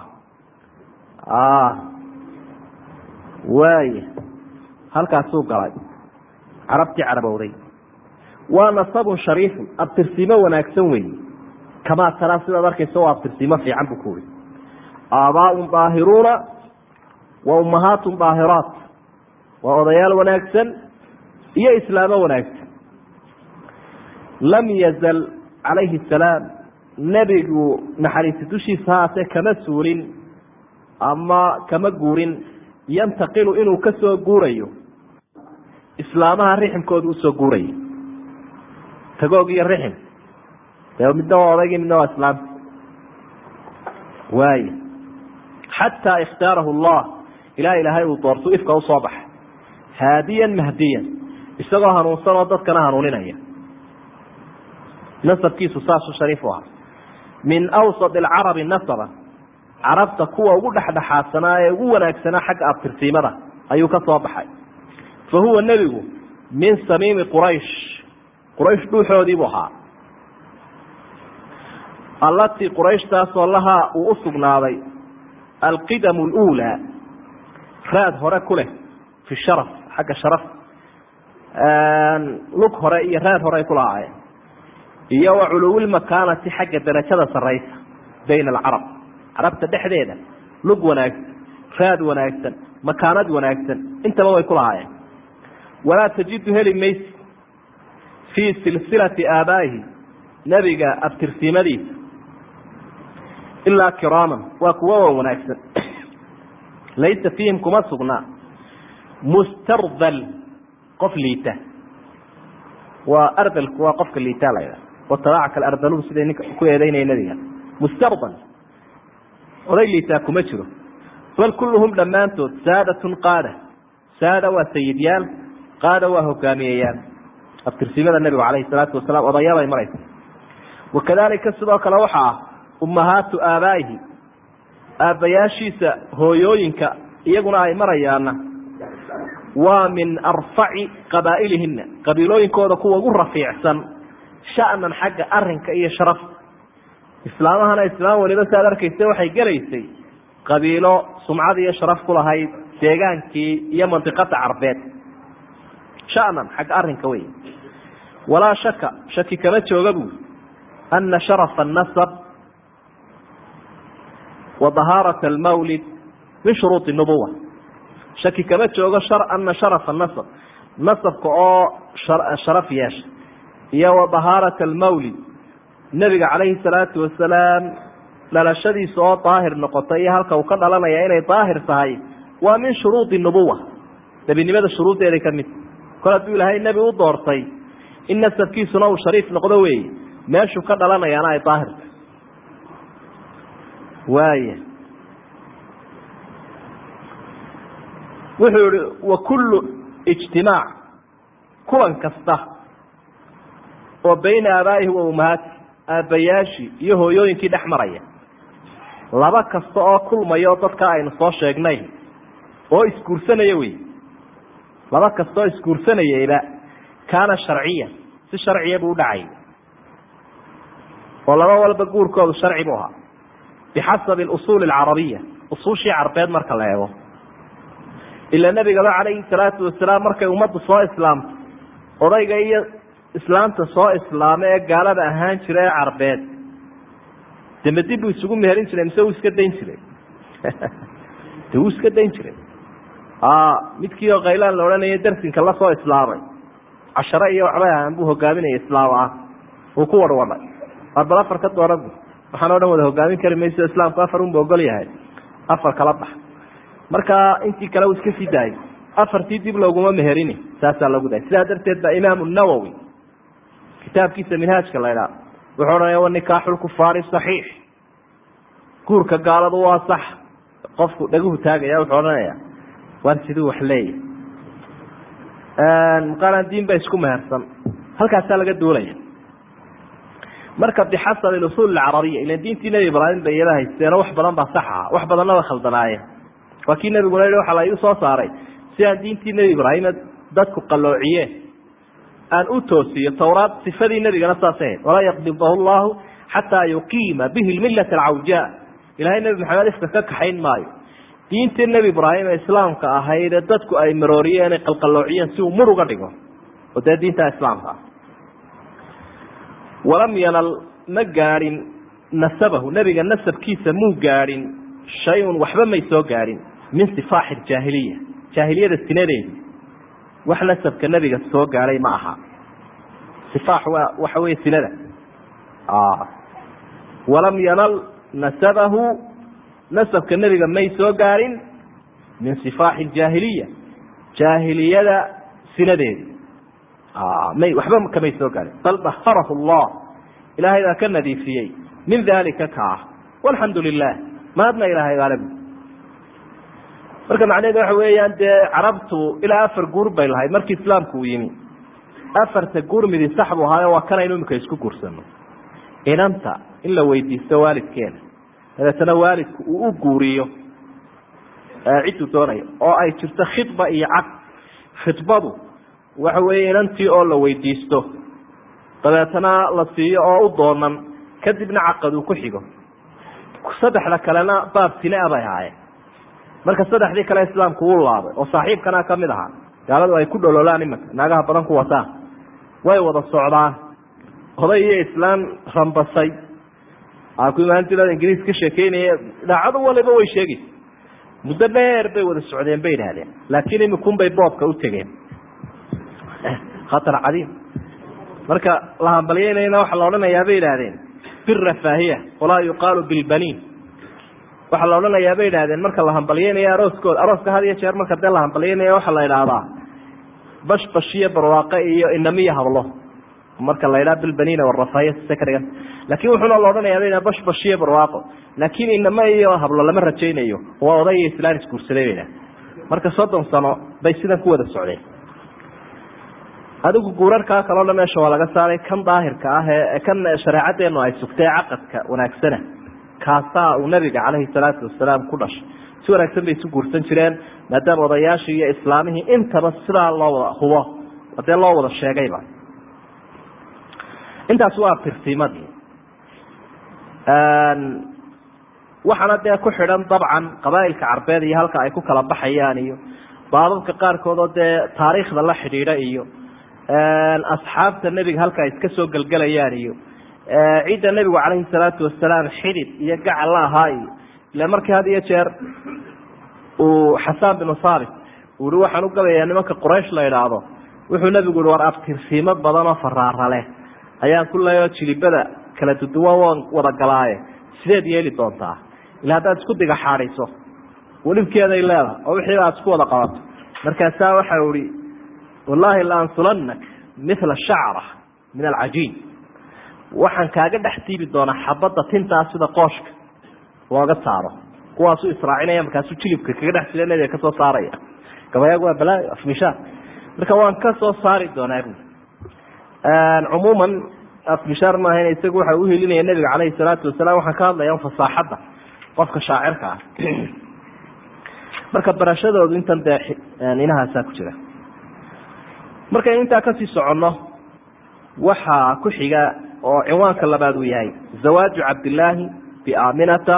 waaya halkaasuu galay. Carabtii carabowday. Waa nasabun shariifun abtirsiimo wanaagsan weeye kamaa taraa sidaad arkaysa waa abtirsiimo fiican buu ku uri aabaaun daahiruuna wa ummahaatun daahiraat waa odayaal wanaagsan iyo islaamo wanaagsan. Lam yazal calayhi asalaam nebigu naxariisi dushiisa haatee kama suulin ama kama guurin yantaqilu inuu ka soo guurayo. Islaamaha riximkooda u soo guurayo. Tagoog iyo rixim. Dee midna waa odaygii midna waa islaamti waaya xataa ikhtaarahu allah ilaa ilaahay uu doortu ifka u soo baxay. Haadiyan mahdiyan. Isagoo hanuunsan oo dadkana hanuuninaya. Nasabkiisu saasuu shariif u ahaa. Min awsat alcarabi nasaba carabta kuwa ugu dhexdhexaadsanaa ee ugu wanaagsanaa xagga abtirsiimada ayuu ka soo baxay. Fa huwa nebigu min samiimi quraysh. Quraysh dhuuxoodiibuu ahaa. Allatii qurayshtaasoo lahaa uu u sugnaaday alqidamu luulaa raad hore ku leh fi sharaf xagga sharaf. Lug hore iyo raad hore ay ku lahaayeen. Iyo wa culuwilmakaanati xagga darajada saraysa bayna alcarab carabta dhexdeeda lug wanaagsan raad wanaagsan makaanad wanaagsan intaba way ku lahaayeen. Walaa tajidu heli maysi fii silsilati aabaa'ihi nebiga abtirsiimadiisa ilaa kiraaman waa kuwa wa wanaagsan. Laysa fiihim kuma sugnaa. Mustardal qof liita. Waa ardalku waa qofka liitaa la ydhaha watabacaka alardaluhu siday ninka ku eedeynaya nebiga mustardal oday liitaa kuma jiro. Bal kulluhum dhammaantood saadatun qaada. Saada waa sayidyaal qaada waa hogaamiyeyaal abtirsimada nebigu calayhi salaatu wasalaam odayaabay maraysa. Wakadalika sidoo kale waxaa ah ummahaatu aabaa'ihi aabbayaashiisa hooyooyinka iyaguna ay marayaana waa min arfaci qabaa'ilihina qabiilooyinkooda kuwa ugu rafiicsan sha'nan xagga arinka iyo sharaf islaamahana islaam waliba saad arkaysa waxay gelaysay qabiilo sumcad iyo sharaf ku lahayd deegaankii iyo mandiqada carbeed. Sha'nan xagga arinka wey walaa shaka shaki kama jooga buuri ana sharafa anasab wa dahaarata almawlid min shuruudi nubuwa shaki kama joogo ana sharafa nasab nasabka oo sharaf yeesha. Iyo wa dahaarata almawlid nebiga calayhi salaatu wasalaam dhalashadiisa oo daahir noqotay iyo halka uu ka dhalanaya inay daahir tahay waa min shuruudi nubuwa nebinimada shuruuddeeday ka mid. Kol hadduu ilaahay nebi u doortay in nasabkiisuna uu shariif noqdo weeye meeshuu ka dhalanayaana ay daahirta waaya wuxuu yihi wa kullu ijtimaac kulan kasta oo bayna aabaa'ihi wa ummahaati aabbayaashii iyo hooyooyinkii dhex maraya. Laba kasta oo kulmayo dadka aynu soo sheegnay oo isguursanaya wey. Laba kasta oo isguursanayayba kaana sharciyan si sharciya buu udhacay oo laba walba guurkoodu sharci buu ahaa. Bixasabi alusuuli alcarabiya usuushii carbeed marka la eego. Ila nebigaba calayhi salaatu wasalaam markay ummaddu soo islaamto odayga iyo islaamta soo islaama ee gaalada ahaan jira ee carbeed. Deme dib buu isugu meherin jiray mise wuu iska dayn jiray? De wuu iska dayn jiray. Midkii oo khaylaan la odhanaya darsinka la islaamay. Cashare iyo waxbay ahaan buu hogaaminaya islaam ah. Uu ku warwadhay war afar ka dooran bu waxaan o dhan wada hogaamin kari mayso islaamku afar unba ogol yahay. Afar kala bax. Marka intii kale uu iska sii daayay. Afartii dib looguma meherini saasaa loogu daayay. Sidaa darteed baa imaamu nawowi kitaabkiisa minhaajka la ydhaha wuxuu odhanaya wa nikaaxulkufaari saxiix. Guurka gaaladu waa sax. Qofku dhaguhu taagaya wuxuu odhanaya war siduu wax leeyahy maqaalaan diin ba isku mehersan halkaasaa laga duulaya. Marka bixasabi usuul carabiya ilan diintii nebi ibraahim bay iyada haysteeno wax badan baa sax aha wax badanna way khaldanaayeen waa kii nebiguna yihi waxaa la igu soo saaray. Si aan diintii nebi ibraahim dadku qaloociyeen aan u toosiyo towraad sifadii nebigana saas ahayd walaa yaqbidahu llahu xataa yuqiima bihi lmilata alcawjaa ilahay nebi maxamed ifka ka kaxayn maayo. Diintii nebi ibraahim ee islaamka ahaydee dadku ay marooriyeen ay qalqaloociyeen si uu mur uga dhigo. Oo dee diinta islaamka ah. Walam yanal ma gaadhin nasabahu. Nebiga nasabkiisa muu gaadhin shay-un waxba may soo gaadhin min sifaaxi jaahiliya jaahiliyada sinadeedi wax nasabka nebiga soo gaadhay ma aha. Sifaax waa waxa weeye sinada walam yanal nasabahu nasabka nebiga may soo gaadhin min sifaaxi jaahiliya jaahiliyada sinadeedi. May waxba kamay soo gaadhin bal daharahu allah. Ilaahay baa ka nadiifiyey. Min dalika ka ah. Walxamdu lilah maadna ilaahay baale marka macnaheedu waxa weeyaan dee carabtu ilaa afar guur bay lahayd markii islaamku uu yimi. Afarta guur sax buu ahaayo waa kanaynu imika isku guursano inanta in la weydiisto waalidkeena. Dabeetana waalidku uu u guuriyo. Cidduu doonayo oo ay jirto khidba iyo caq khidbadu waxa weeye inantii oo la weydiisto. Dabeetana la siiyo oo u doonan. Kadibna caqad uu ku xigo. Saddexda kalena baab sine-a bay ahaayeen marka saddexdii kale islaamku wuu laabay oo saaxiibkana ka mid ahaa. Gaaladu ay ku dhololaan imanka naagaha badan ku wataan. Way wada socdaan. Oday iyo islaan rambasay. Ku imaantilada ingiriis ka sheekeynaya idaacado waliba way sheegaysa muddo dheer bay wada socdeen bay idhahdeen laakiin imikun bay boobka u tegeen. Khatar cadiim. Marka la hambalyeynayna waxaa la odhanayaa bay idhahdeen birafaahiya walaa yuqaalu bilbaniin waxaa la odhanayaa bay idhahdeen marka la hambalyeynayo arooskooda arooska had iyo jeer marka dee la hambalyeynaya waxaa la idhaahdaa bashbashiyo barwaaqe iyo inamiyo hablo. Marka la idhaha bilbaniina warafaahiya secretga laakiin wuxuuna la odhanayaa bay idhaha bashbashiyo barwaaqo. Laakiin inamo iyo hablo lama rajaynayo. Waa oday iyo islaan isguursaday bay idhaha marka soddon sano bay sidan ku wada socdeen. Adigu guurarkaa kaloo dhan meesha waa laga saaray kan daahirka ah ee kan shareecadeenu ay sugtay caqadka wanaagsana kaasaa uu nabiga caleyhi salaatu wasalaam ku dhashay. Si wanaagsan bay isu guursan jireen maadaama odayaashii iyo islaamihii intaba sidaa loo wada hubo dee loo wada sheegayba intaas waa tirtiimadii waxaana dee ku xidhan dabcan qabaa'ilka carbeed iyo halka ay ku kala baxayaan iyo baababka qaarkood oo dee taariikhda la xidhiidha iyo asxaabta nebiga halka ay iska soo gelgelayaan iyo cidda nebigu calayhi salaatu wasalaam xidid iyo gacal la ahaa iyo ila markii had iyo jeer uu xasaan binu saabit uu hi waxaan u gabayaa nimanka quraysh la idhaahdo wuxuu nebigu yihi war abtirsiimo badan oo faraara leh. Ayaan ku leeyo jilibada kala duduwan waan wada galaaye. Sideed yeeli doontaa? Ila haddaad isku diga xaadhiso welibkeeday leedahay oo wixii aad isku wada qabato. Markaasaa waxa ihi wallaahi laansulannak mila shacra min alcajiin waxaan kaaga dhex tiibi doonaa xabadda tintaa sida qooshka. Looga saaro. Kuwaasuu israacinaya markaasuu jilibka kaga dhex jira nebiga ka soo saaraya. Gabayaagu waa balaayo afmishaan marka waan ka soo saari doonaa bu cumuuman afmishaar maahan isagu waxa u helinaya nebiga caleyhi salaatu wasalaam. Waxaan ka hadlaya fasaaxadda qofka shaacirka ah. Marka barashadoodu intan dee inahaasaa ku jira. Markaynu intaa ka sii soconno waxaa ku xiga oo cinwaanka labaad uu yahay zawaaju cabdillaahi biaaminata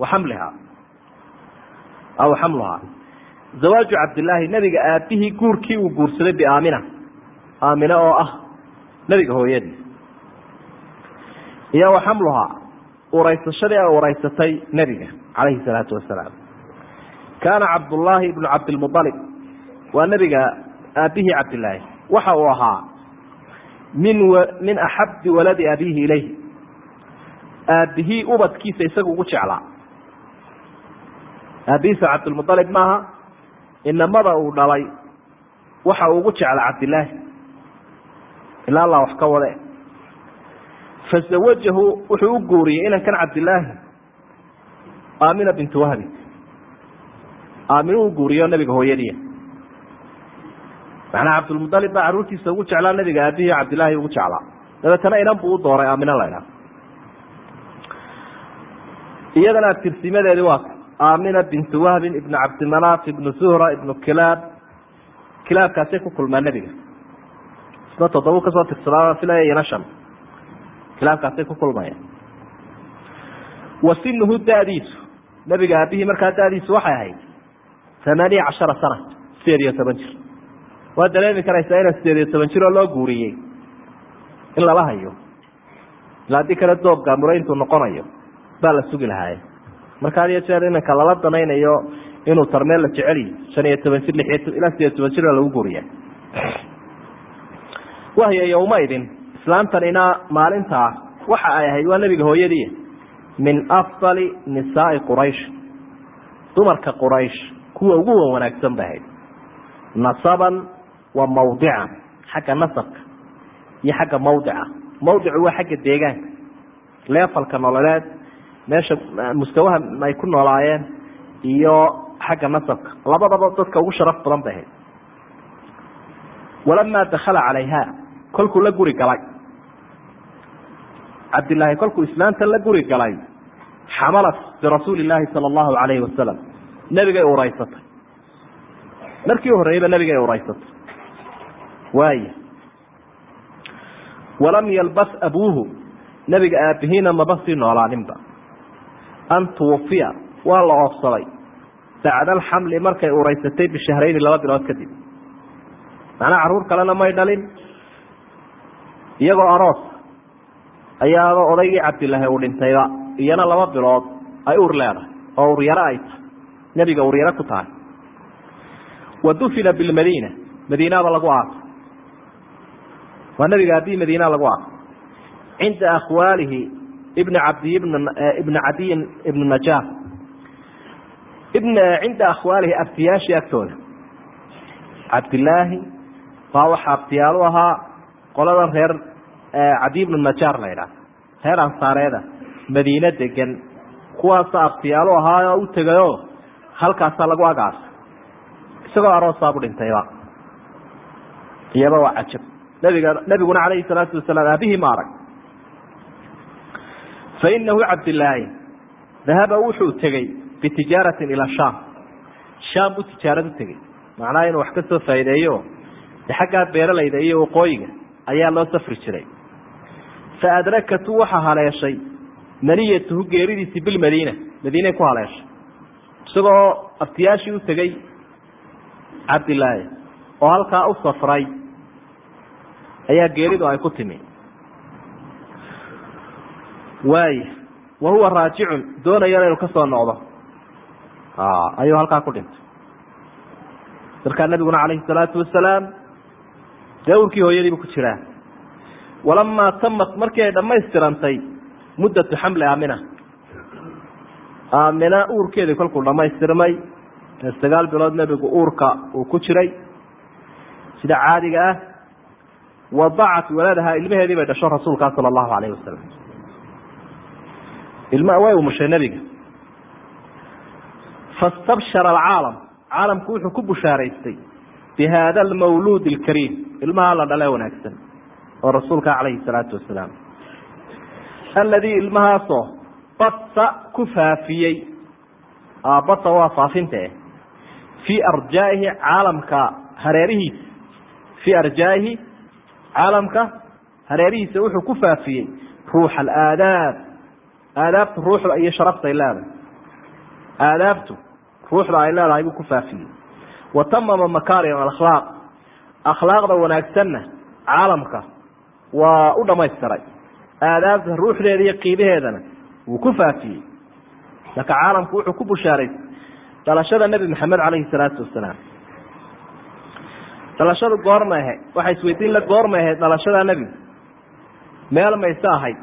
wa xamliha. Aw xamluhaa zawaaju cabdillaahi nebiga aabihii guurkii uu guursaday biaamina aamine oo ah nebiga hooyadii. Iyo wa xamluhaa uraysashadii ay uraysatay nebiga calayhi salaatu wasalaam. Kaana cabdullaahi ibnu cabdilmualib waa nebiga aabihii cabdillaahi. Waxa uu ahaa min axabi waladi abiihi ilayh aabihii ubadkiisa isaga ugu jeclaa. Aabihiisa cabdilmualib maaha inamada uu dhalay waxa uu ugu jeclaa cabdillaahi. Ilaa allah wax ka wade. Fazawajahu wuxuu u guuriyey inankan cabdillaahi aamina bintu wahbi. Aaminu u guuriyo nebiga hooyadiia macnaa cabdulmualib baa caruurtiisa ugu jeclaa nebiga aabihii cabdillaahi ugu jeclaa. Dabeetana inan buu u dooray aamino laydhaah iyadana abtirsimadeedi waa aamina bintu wahbin ibnu cabdimanaaf ibnu zuhra ibnu kilaab. Kilaabkaasay ku kulmaan nebiga isna toddoba ka soo tirsadaa filaya iyana shan. Kilaabkaasay ku kulmaya wa sinuhu dadiisu nabiga aabihii markaa dadiisu waxay ahayd amaaniya cashara sana sideed iyo toban jir waa dareemi karaysaa ina sideed iyo toban jir oo loo guuriyey. In lala hayo. Ila haddii kale doobka mure intuu noqonayo baa la sugi lahaaye marka had iyo jeer inanka lala danaynayo inuu tarmeel la jeceliy shan iyo toban jir ilaa sideed iyo toban jir baa lagu guuriya wahya yowmaidin islaamtanina maalintaa waxa ay ahayd waa nebiga hooyadii. Min afdali nisaai quraysh. Dumarka quraysh kuwa ugu wan wanaagsan bay ahayd. Nasaban wa mawdican xagga nasabka iyo xagga mawdica mawdicu waa xagga deegaanka leefalka nololeed meesha mustawaha ay ku noolaayeen iyo xagga nasabka. Labadaba dadka ugu sharaf badan bay ahayd. Walamaa dakala calayha kolkuu la guri galay. Cabdilaahi kolkuu islaamta la guri galay. Xamalat birasuuli illaahi sala allahu calayhi wasalam nebigay uraysatay markii u horreeyeyba nebigay uraysatay waaya walam yalbas abuuhu nebiga aabihiina maba sii noolaaninba an tuwafiya waa la oofsaday bacda alxamli markay uraysatay bishahrayni laba bilood kadib. Macnaa carruur kalena may dhalin. Iyagoo aroos ayaaba odaygii cabdilaahi uu dhintayba iyana laba bilood ay ur leedahay oo uryaro ay tahay. Nebiga uryaro ku tahay. Wa dufina bilmadiina madiinaba lagu aasay waa nebiga aabihii madiina lagu aasay cinda akhwaalihi ibni cabdiy ibna cadiyin ibnu najaar ibn cinda akhwaalihi abtiyaashii agtooda. Cabdilaahi baa waxaa abtiyaal u ahaa qoladan reer cadiy ibnu najaar la ydhaah reer ansaareeda madiine degan kuwaasa abtiyaal u ahaa u tegayo halkaasaa lagu agaasay isagoo aroosaabu dhintayba iyaba waa cajab nabiga nabiguna calayhi salaatu wasalaam aabihii ma arag. Fa inahu cabdilaahi dahaba wuxuu tegey bitijaaratin ila shaam. Shaam buu tijaarad u tegey. Macnaha inuu wax ka soo faa'iideeyo de xaggaa beeralayda iyo waqooyiga ayaa loo safri jiray. Fa adrakatu waxa haleeshay maniyatuhu geeridiisii bilmadiina madiinay ku haleeshay. Isagoo abtiyaashii u tegey cabdilaahi oo halkaa u safray ayaa geeridu ay ku timi. Waaya wa huwa raajicun doonayana inuu ka soo noqdo. Ayuu halkaa ku dhintay. Markaa nabiguna calayhi salaatu wasalaam dee urkii hooyadiibu ku jiraa. Walamaa tamat markii ay dhammaystirantay muddatu xamli aamina. Aamina uurkeedii kolkuu dhammaystirmay ee sagaal bilood nebigu uurka uu ku jiray. Sida caadiga ah wadacat waladaha ilmaheedii bay dhasho rasuulkaa sala allahu calayhi wasalam ilma way umushay nebiga fastabshara alcaalam caalamku wuxuu ku bushaaraystay bi haada almawluud alkariim ilmaha la dhale wanaagsan oo rasuulka calayhi salaatu wasalaam alladii ilmahaasoo basa ku faafiyey basa waa faafinta fii arjaa'ihi caalamka hareerihiisa fii arjaa'ihi caalamka hareerihiisa wuxuu ku faafiyey ruuxa alaadaab. Aadaabtu ruuxda iyo sharaftay leedahay. Aadaabtu ruuxda ay leedahay buu ku faafiyey. Wa tamama makaarim alakhlaaq. Akhlaaqda wanaagsanna caalamka waa u dhamaystiray aadaabta ruuxdeeda iyo qiimaheedana wuu ku faafiyey. Marka caalamku wuxuu ku bushaaraystay dhalashada nebi maxamed calayhi salaatu wasalaam dhalashadu goormay ahayd waxay isweydiin la goormay ahayd dhalashada nebigu meel mayse ahayd.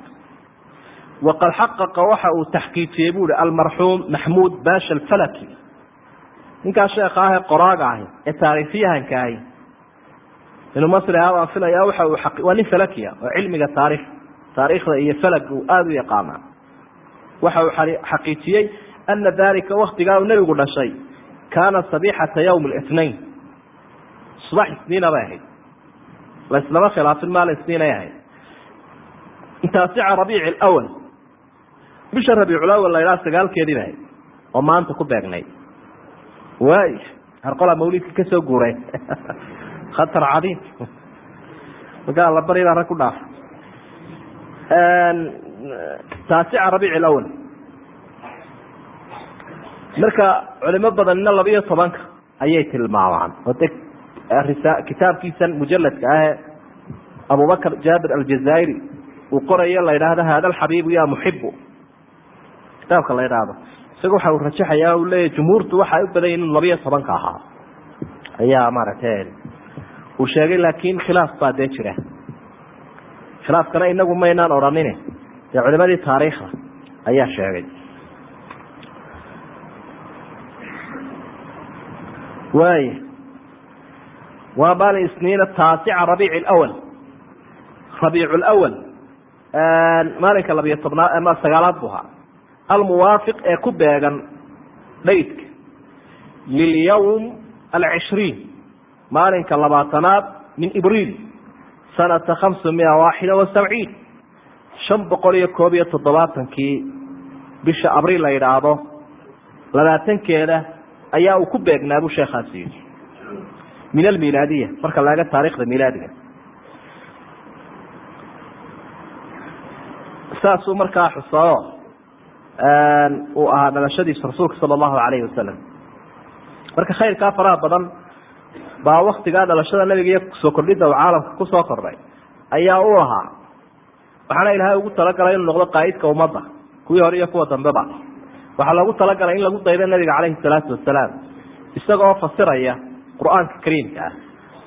Waqad xaqaqa waxa uu taxqiijiyey bu uhi almarxuum maxmuud basha alfalaki. Ninkaas sheekha ah ee qoraaga ahi ee taariikhyahanka ahi. Inuu masri ah baan filaya waxa uu waa nin falakia oo cilmiga taarikh taariikhda iyo falag uu aada u yaqaanaa. Waxa uu xaqiijiyey ana dalika waktigaa uu nebigu dhashay kaana sabixata yawm اlitnain subax isniina bay ahayd laislama khilaafin maal isniinay ahayd taasica rabiici awal bisha rabiiculawal la ydhaha sagaalkeedii bahay oo maanta ku beegnay waay harqolaa mawlidka ka soo guuray khatar cadiim markaa la bari baa rag ku dhaafa taasica rabiic alawal marka culimo badanina labiyo tobanka ayay tilmaamaan oo de kitaabkiisan mujaladka ahe abubakr jaabir aljazairi uu qorayo la yidhaahdo hada alxabiibu ya muxibu kitaabka la yidhaahdo. Isaga waxa uu rajaxaya u leeyahy jumhuurtu waxay u badan yihiin in labiyo tobanka ahaa. Ayaa maaragtay uu sheegay laakin khilaaf baa dee jira. Khilaafkana inagu maynaan odhanin dee culimadii taariikhda ayaa sheegay. Waaya waa maalin isniina taasica rabiic lwal rabiic lwal maalinka labiyo tobnaad ama sagaalaad bu ahaa. Almuwaafiq ee ku beegan dhaydka lilyawm alcishriin maalinka labaatanaad min ibriil sanata hamsa mia waaxida wasabciin shan boqol iyo koob iyo toddobaatankii bisha abriil la yidhaahdo labaatankeeda ayaa uu ku beegnaa buu sheekhaasi yidhi min almilaadiya marka laga taarikhda milaadiga saasuu markaa xusayo uu ahaa dhalashadiisa rasuulka sala allahu alayhi wasalam marka khayrkaa faraha badan baa waktigaa dhalashada nabiga iyo soo kordhidda uu caalamka ku soo kordhay ayaa u ahaa waxaana ilaahay ugu talagalay inuu noqdo qaa'idka ummadda kuwii hore iyo kuwa dambeba waxaa loogu talagalay in lagu daydo nabiga calayhi salaatu wasalaam isagoo fasiraya qur'aanka kariimka ah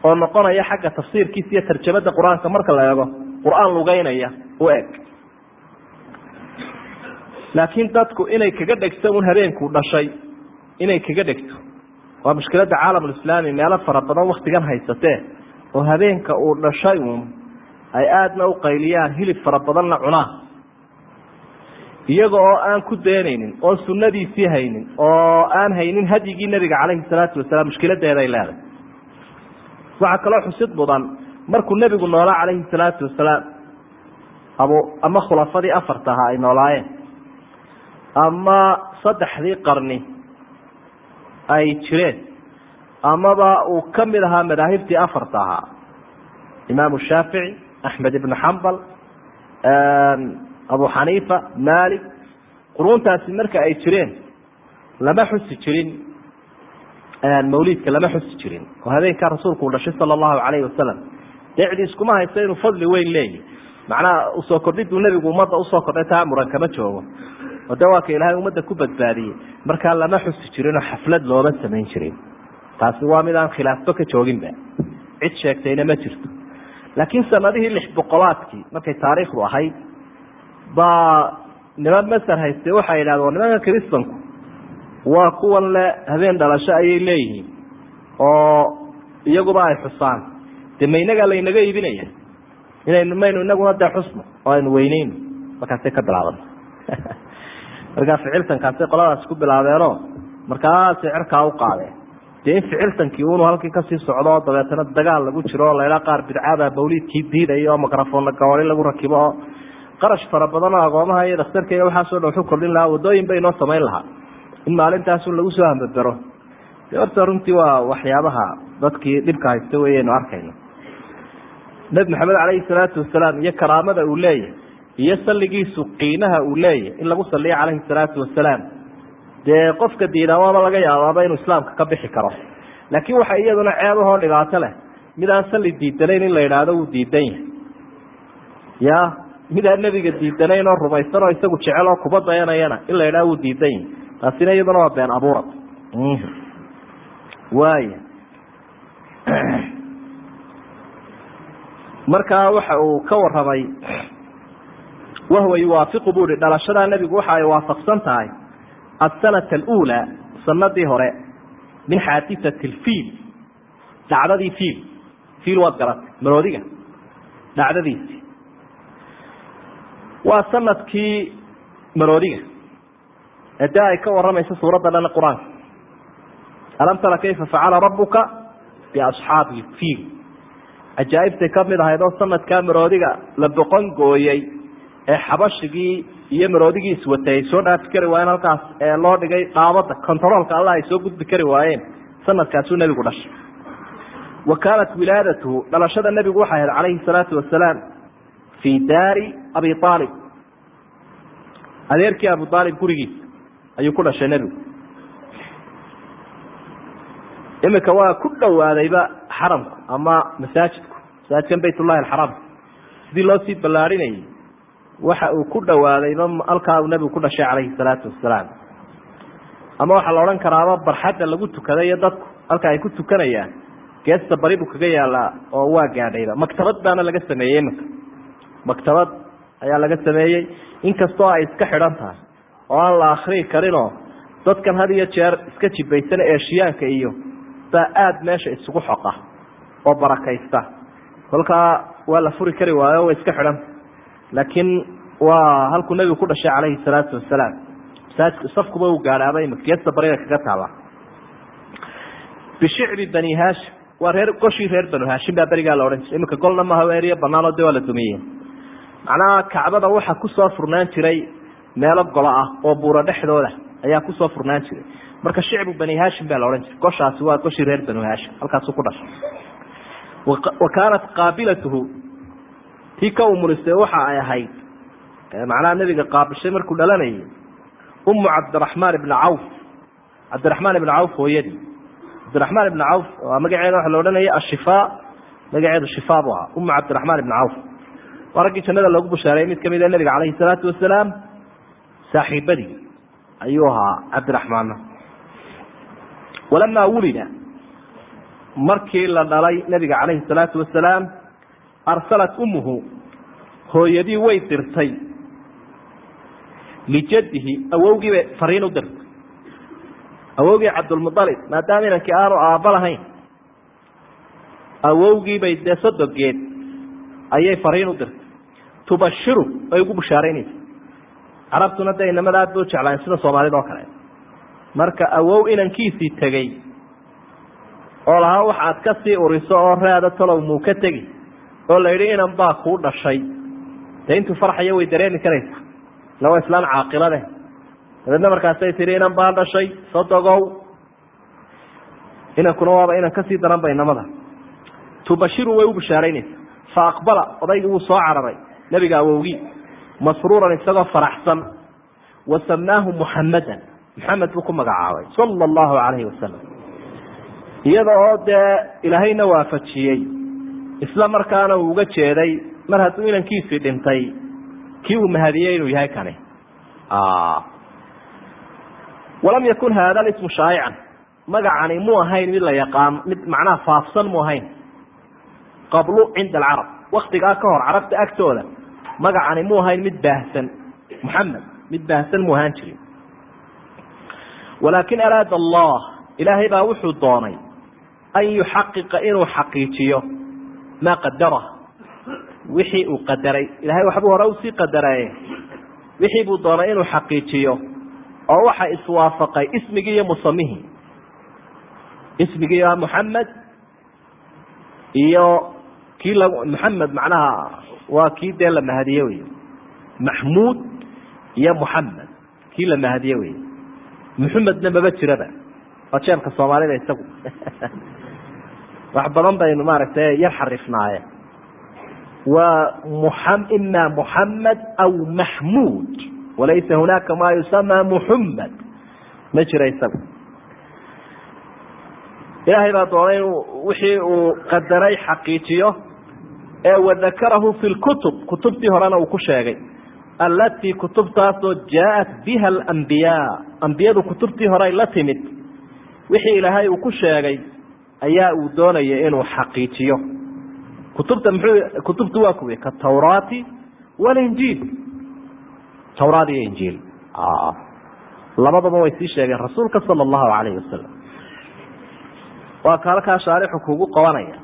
oo noqonaya xagga tafsiirkiisa iyo tarjamada qur'aanka marka la eego qur'aan lugeynaya u eg. Laakiin dadku inay kaga dhegto un habeenkuu dhashay inay kaga dhegto. Waa mushkiladda caalamulislaami meelo fara badan waktigan haysatee oo habeenka uu dhashay uun ay aadna u qayliyaan hilib fara badanna cunaan iyaga oo aan ku daynaynin oon sunnadiisii haynin oo aan haynin hadyigii nebiga calayhi salaatu wasalaam mushkiladeeday leedahay. Waxaa kaloo xusid mudan markuu nebigu noolaa calayhi salaatu wasalaam abu ama khulafadii afarta ahaa ay noolaayeen ama saddexdii qarni ay jireen amaba uu ka mid ahaa madaahibtii afarta ahaa. Imaamu shaafici axmed ibnu xambal abu xaniifa malik quruuntaasi marka ay jireen lama xusi jirin. Mawliidka lama xusi jirin. Oo habeenkaa rasuulku uu dhashay sala allahu calayhi wasalam dee cidi iskuma haysto inuu fadli weyn leeyahy macnaha u soo kordhiduu nebigu ummadda u soo kordhay taa muran kama joogo. Oo de waa ka ilaahay ummadda ku badbaadiyey. Markaa lama xusi jirinoo xaflad looma samayn jirin. Taasi waa mid aan khilaafba ka jooginba. Cid sheegtayna ma jirto. Laakiin sanadihii lix boqolaadkii markay taariikhdu ahayd baa niman maser haystay waxay yidhahdeen war nimanka kristanku waa kuwan le habeen dhalasho ayay leeyihiin oo iyaguba ay xusaan. Dee ma inagaa laynaga iibinaya? Inaynu maynu inaguna dee xusno oo aynu weyneyno markaasay ka bilaaban markaa ficiltankaasay qoladaas ku bilaabeenoo markaasay cerkaa u qaadeen. Dee in ficiltankii unu halkii ka sii socdo oo dabeetana dagaal lagu jiro oo laydhaa qaar bidcaada mawliidkii diidaya oo microfoonna gawaari lagu rakibo. oo qarash fara badan oo agoomaha iyo dhakhtarka iyo waxaasoo dhan wuxuu kordhin lahaa wadooyin bay inoo samayn lahaa. In maalintaasun lagu soo hambabero de horta runtii waa waxyaabaha dadkii dhibka haysta weyaynu arkayno nebi maxamed calayhi salaatu wasalaam iyo karaamada uu leeyahay iyo salligiisu qiimaha uu leeyahay in lagu saliyo calayhi salaatu wasalaam. Dee qofka diinaamaba laga yaabaaba inuu islaamka ka bixi karo. Laakiin waxa iyaduna ceebahoo dhibaato leh mid aan salli diidanayn in la yidhaahdo wuu diidan yahay. Ya mid aan nebiga diidanayn oo rumaysan oo isagu jecel oo kuba dayanayana in la yidhahdo wuu diidan yahay taasina iyaduna waa been abuurad. Waaya markaa waxa uu ka waramay wahwa yuwaafiqu buu hi dhalashadaa nebigu waxa ay waafaqsan tahay asanata aluulaa sanadii hore min xaadisati lfiil dhacdadii fiil. Fiil waad garatay maroodiga dhacdadiisi waa sannadkii maroodiga dee ay ka waramayso suuradda dhan qur'aanka. Alam tara kayfa facala rabuka biasxaabi fiil cajaa'ibtay ka mid ahayd oo sanadkaa maroodiga la boqon gooyey ee xabashigii iyo maroodigii iswatay ay soo dhaafi kari waayeen halkaas ee loo dhigay dhaabada contaroolka allah ay soo gudbi kari waayeen. Sanadkaasuu nebigu dhashay. Wa kaanat wilaadatuhu dhalashada nebigu waxay ahayd calayhi salaatu wasalaam fii daari abi aalib adeerkii abu aalib gurigiisa ayuu ku dhashay nebigu iminka waa ku dhowaadayba xaramku ama masaajidku masaajidkan baytullahi alxaram sidii loo sii ballaadhinayay waxa uu ku dhowaadayba halkaa uu nebigu ku dhashay calayhi salaatu wasalaam ama waxaa la odhan karaaba barxadda lagu tukaday iyo dadku halka ay ku tukanayaan geesta bari buu kaga yaalaa oo waa gaadhayba maktabad baana laga sameeyey iminka maktabad ayaa laga sameeyey. Inkastoo ay iska xidhan tahay oo aan la akrii karinoo dadkan had iyo jeer iska jibaysana eeshiyaanka iyo baa aada meesha isugu xoqa oo barakaysta. Kolkaa waa la furi kari waayo way iska xidhanta laakiin waa halkuu nebigu ku dhashay calayhi salaatu wasalaam masaajidku safkuba uu gaadhaaba imika geesta barida kaga taala bishicbi bani haashim waa reer goshii reer banu haashim baa berigaa la odhan jiray. Iminka golna maha eriya banaanoo de waa la dumiyey macnaha kacbada waxaa ku soo furnaan jiray meelo golo ah oo buuro dhexdooda ayaa ku soo furnaan jiray. Marka shicbu bani haashim baa la odhan jiray goshaasi waa goshii reer banu haashim halkaasuu ku dhashay. Wa kaanat qaabilatuhu tii ka umulisay waxa ay ahayd macnaha nebiga qaabishay markuu dhalanayay umu cabdiraxmaan ibni cawf. Cabdiraxmaan ibni cawf hooyadii. Cabdiraxmaan ibni cawf magaceeda waxa la odhanayay ashifaa magaceedu shifaa buu ahaa umu cabdiraxmaan ibni cawf waa raggii jannada loogu bushaareeyey mid ka mid a nebiga calayhi salaatu wasalaam saaxiibadii ayuu ahaa cabdiraxmaanna walamaa wulida markii la dhalay nebiga calayhi salaatu wasalaam arsalat ummuhu hooyadii way dirtay. Lijaddihi awowgii bay fariin u dirtay. Awowgii cabdulmualib maadaama inankii aanu aabba lahayn awowgiibay dee sodogeed ayay fariin u dirtay tubashiru ay ugu bushaaraynaysa carabtuna dee inamada aad ba u jeclaan sida soomaalida oo kale marka awow inankiisii tegey oo lahaa wax aad ka sii uriso oo reeda talow muu ka tegi oo la yidhi inan baa kuu dhashay dee intuu farxayo way dareemi karaysaa ila waa islaan caaqilade dabeedna markaasay tihi inan baa dhashay sodogow inankuna waaba inan ka sii daranba inamada tubashiru way u bushaaraynaysa fa aqbala odaygii wuu soo cararay nebiga awowgii masruuran isagoo faraxsan wa samaahu muxamadan maxamed buu ku magacaabay sala allahu calayhi wasalam iyada oo dee ilaahayna waafajiyey isla markaana uu uga jeeday mar hadduu inankiisii dhintay kii uu mahadiyey inuu yahay kani? Walam yakun haada ismu shaayican magacani mu ahayn mid la yaqaan mid macnaha faafsan mu ahayn. Qablu cinda alcarab waktigaa ka hor carabta agtooda magacani mu ahayn mid baahsan. Muxamed mid baahsan mu ahaan jirin. Walaakin araada allah ilaahay baa wuxuu doonay an yuxaqiqa inuu xaqiijiyo maa qadarah wixii uu qadaray. Ilahay waxbuu hore u sii qadaraye. Wixii buu doonay inuu xaqiijiyo oo waxa iswaafaqay ismigii iyo musamihii. Ismigii muxamed iyo kii la muxamed macnaha waa kii dee la mahadiye wey maxmuud iyo muxamed kii la mahadiye wey muxamedna maba jiraba. Waa jeebka soomaalida isagu. Wax badan baynu maaragtay yar xarifnaaye waa ima muxamed aw maxmuud walaysa hunaaka maa yusama muxamed ma jira isagu. Ilaahay baa doonay wixii uu qadaray xaqiijiyo ee wadakarahu fi lkutub kutubtii horena uu ku sheegay allatii kutubtaasoo jaaءat biha alambiyaa ambiyadu kutubtii horay la timid wixii ilaahay uu ku sheegay ayaa uu doonaya inuu xaqiijiyo. Kutubta mxuu kutubtu waa kuwi katawraati walinjiil tawraad iyo injiil. Labadaba way sii sheegeen rasuulka sala allahu calayhi wasalam waa ka halkaa shaarixu kugu qabanaya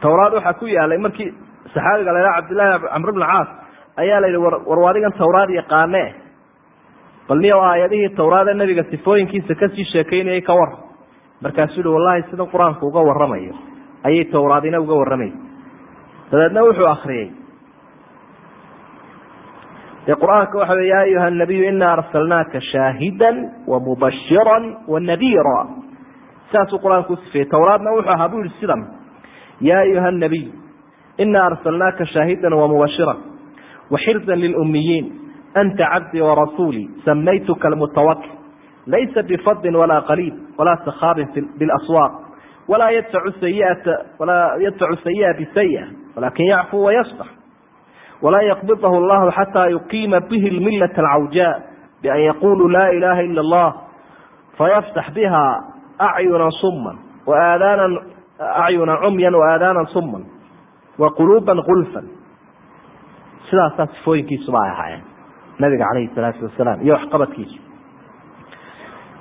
tawraad waxaa ku yaalay markii saxaabiga la yhaha cabdillahi camr bn caas ayaa la yidhi war adigan tawraad yaqaane. Bal niyo aayadihii tawraade nebiga sifooyinkiisa ka sii sheekeynayay ka war. Markaasuu yihi wallahi sida qur'aanku uga waramayo ayay tawraadina uga warramaysa dabeedna wuxuu akriyey dee qur'aanka waxa wey ya ayuha nabiyu ina arsalnaaka shaahida wamubashira wanadiira sidaasuu qur'aanku usifeeyey towraadna wuxuu ahaa bu yihi sidan ya ayuha nabiy ina arsalnaaka shaahida wamubashira waxirdan lilummiyiin anta cabdii warasuulii samaytuka almutawakil laysa bifadin walaa qaliil walaa sakhaabin bilaswaaq walaa yadfacu sayiata walaa yadfacu sayi'a bisaya walakin yacfuu wayasfax walaa yaqbidahu allahu xataa yuqiima bihi lmilata alcawjaa bian yaquluu laa ilaha ila allah fayaftax biha acyunan suman waadaanan acyunan cumyan waaadaanan suman wa quluuban gulfan sidaasaa sifooyinkiisuba ay ahaayeen nabiga calayhi salaatu wasalaam iyo waxqabadkiisu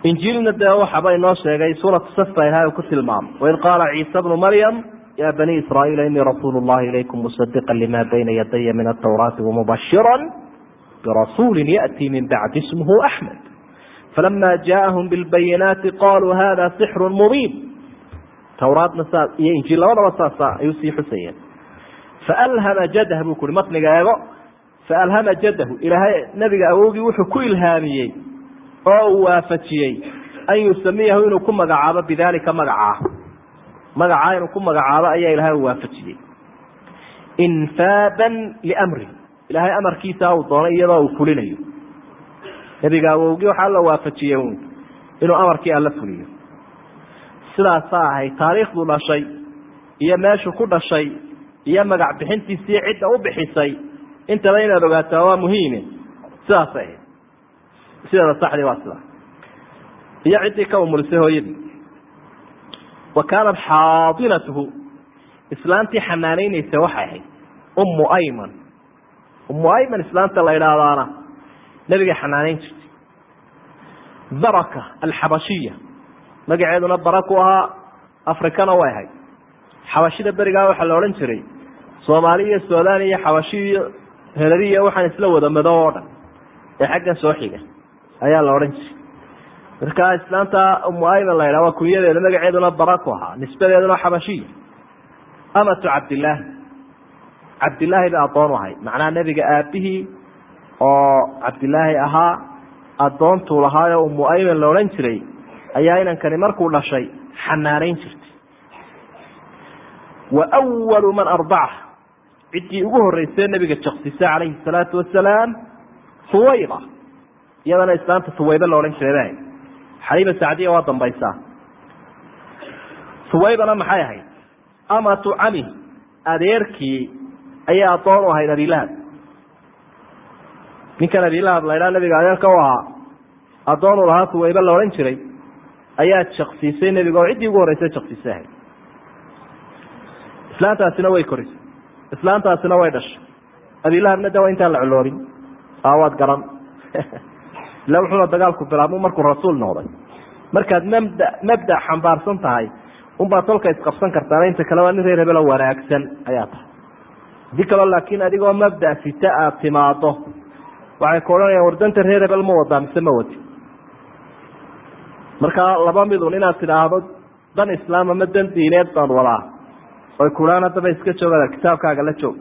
injiilna dee waxaba inoo sheegay suuratu saf baa ilahay ku tilmaamay waid qaala ciisa bnu maryam ya bani israa'iila inii rasuulu llahi ilaykum musadiqa lima bayna yadaya min atawraati wamubashira birasuuli yaأtii min bacdi ismhu axmed falama jaaءahum bilbayinaati qaluu hada sixru mubiin towraadna saa iyo injiil labadaba saasa ayuu sii xusayeen faalhama jadah buu kuhi matniga eego. Faalhama jadahu ilaahay nabiga awowgii wuxuu ku ilhaamiyey oo uu waafajiyey an yusamiyahu inuu ku magacaabo bidalika magacaa magacaa inuu ku magacaabo ayaa ilahay u waafajiyey. Infaadan liamri ilahay amarkiisa uu doonay iyadoo uu fulinayo. Nebiga awowgii waxaa la waafajiyey inuu amarkii alla fuliyo sidaasaa ahayd taariikhduu dhashay iyo meeshuu ku dhashay iyo magac bixintiisii cidda u bixisay intaba inaad ogaataa waa muhiime. Sidaasay ahayd. Sideeda saxdii waa sidaa. Iyo ciddii ka umulisay hooyadii. Wa kaanat xaadinatuhu islaantii xanaanaynaysa waxay ahayd ummu ayman. Ummu ayman islaanta la idhaahdaana nebigay xanaanayn jirtay. Baraka alxabashiya magaceeduna baraku ahaa afrikana way ahayd. Xabashida berigaa waxaa la odhan jiray soomaali iyo sudan iyo xabashi iyo helariya waxaan isla wada madow oo dhan ee xaggan soo xiga ayaa la odhan jiray. Markaa islaanta umu ayman la ydhaha waa kunyadeeda magaceeduna baraku ahaa nisbadeeduna xabashiya amatu cabdilaahi cabdilaahi ba addoon u ahayd macnaha nebiga aabihii oo cabdilaahi ahaa addoontuu umu ayman la odhan jiray ayaa inankani markuu dhashay xanaanayn jirtay. Wa walu man ardaca ciddii ugu horreysee nebiga jaksisa calayhi salaatu wasalaam huwayba iyadana islaanta huwaybe la odhan jiray ba xaliima sacdiya waa dambaysaa huwaybana maxay ahayd? Amatu cami adeerkii ayay addoon u ahayd abilahab ninkan abilahab la ydhaha nabiga adeerka u ahaa. Addoon u lahaa huwaybe la odhan jiray ayaa jaksiisay nebiga oo ciddii ugu horreysay jaksiisay ahayd. Islaantaasina way korisay. Islaantaasina way dhashay. Abilahabna de intaan la coloobin waad garan. Ila wuxuuna dagaalku bilaabmu markuu rasuul noqday. Markaad mabda mabda xambaarsan tahay unbaad tolka isqabsan kartaana inta kale waa nin reer hebelo wanaagsan ayaa tahay. Hadii kaloo laakiin adigoo mabda sita aad timaado waxay ku odhanayaan wardanta reer hebel ma wadaa mise ma wadi markaa laba midun inaad tidhaahdo dan islaam ama dan diineed? baan wadaa. Oy kulaan haddaba iska joogada kitaabkaaga la joog.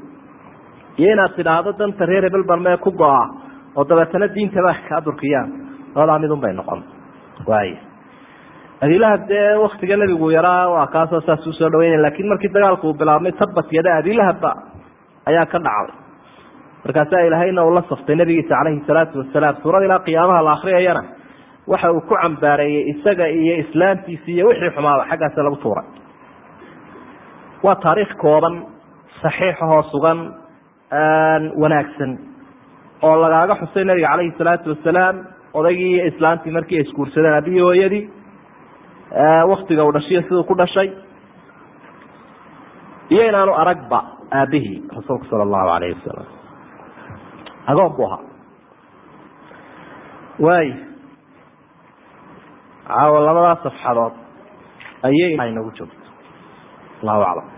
Iyo inaad tidhaahdo danta reer hebel baan mee ku go-a oo dabeetana diintaba kaa durkiyaan. Labadaa midun bay noqon. Waay. Adilahab dee waktiga nebigu yaraa waa kaasoo saas u soo dhaweynaya laakiin markii dagaalku uu bilaabmay tabat yada abilahabba ayaa ka dhacday markaasaa ilaahayna uu la saftay nabigiisa calayhi salaatu wasalaam suurada ilaa qiyaamaha la akriyayana waxa uu ku cambaareeyey isaga iyo islaamtiisi iyo wixii xumaaba xaggaasa lagu tuuray waa taariikh kooban saxiixahoo sugan wanaagsan oo lagaaga xusay nabiga calayhi salaatu wasalaam odaygii iyo islaantii markii ay isguursadeen aabihii hooyadii waktiga uu dhashiyo siduu ku dhashay. Iyo inaanu aragba aabihii rasuulku sala allahu alayhi wasalam agoon buu ahaa. Waay caawa labadaa safxadood ayay inagu joogto. Allahu aclam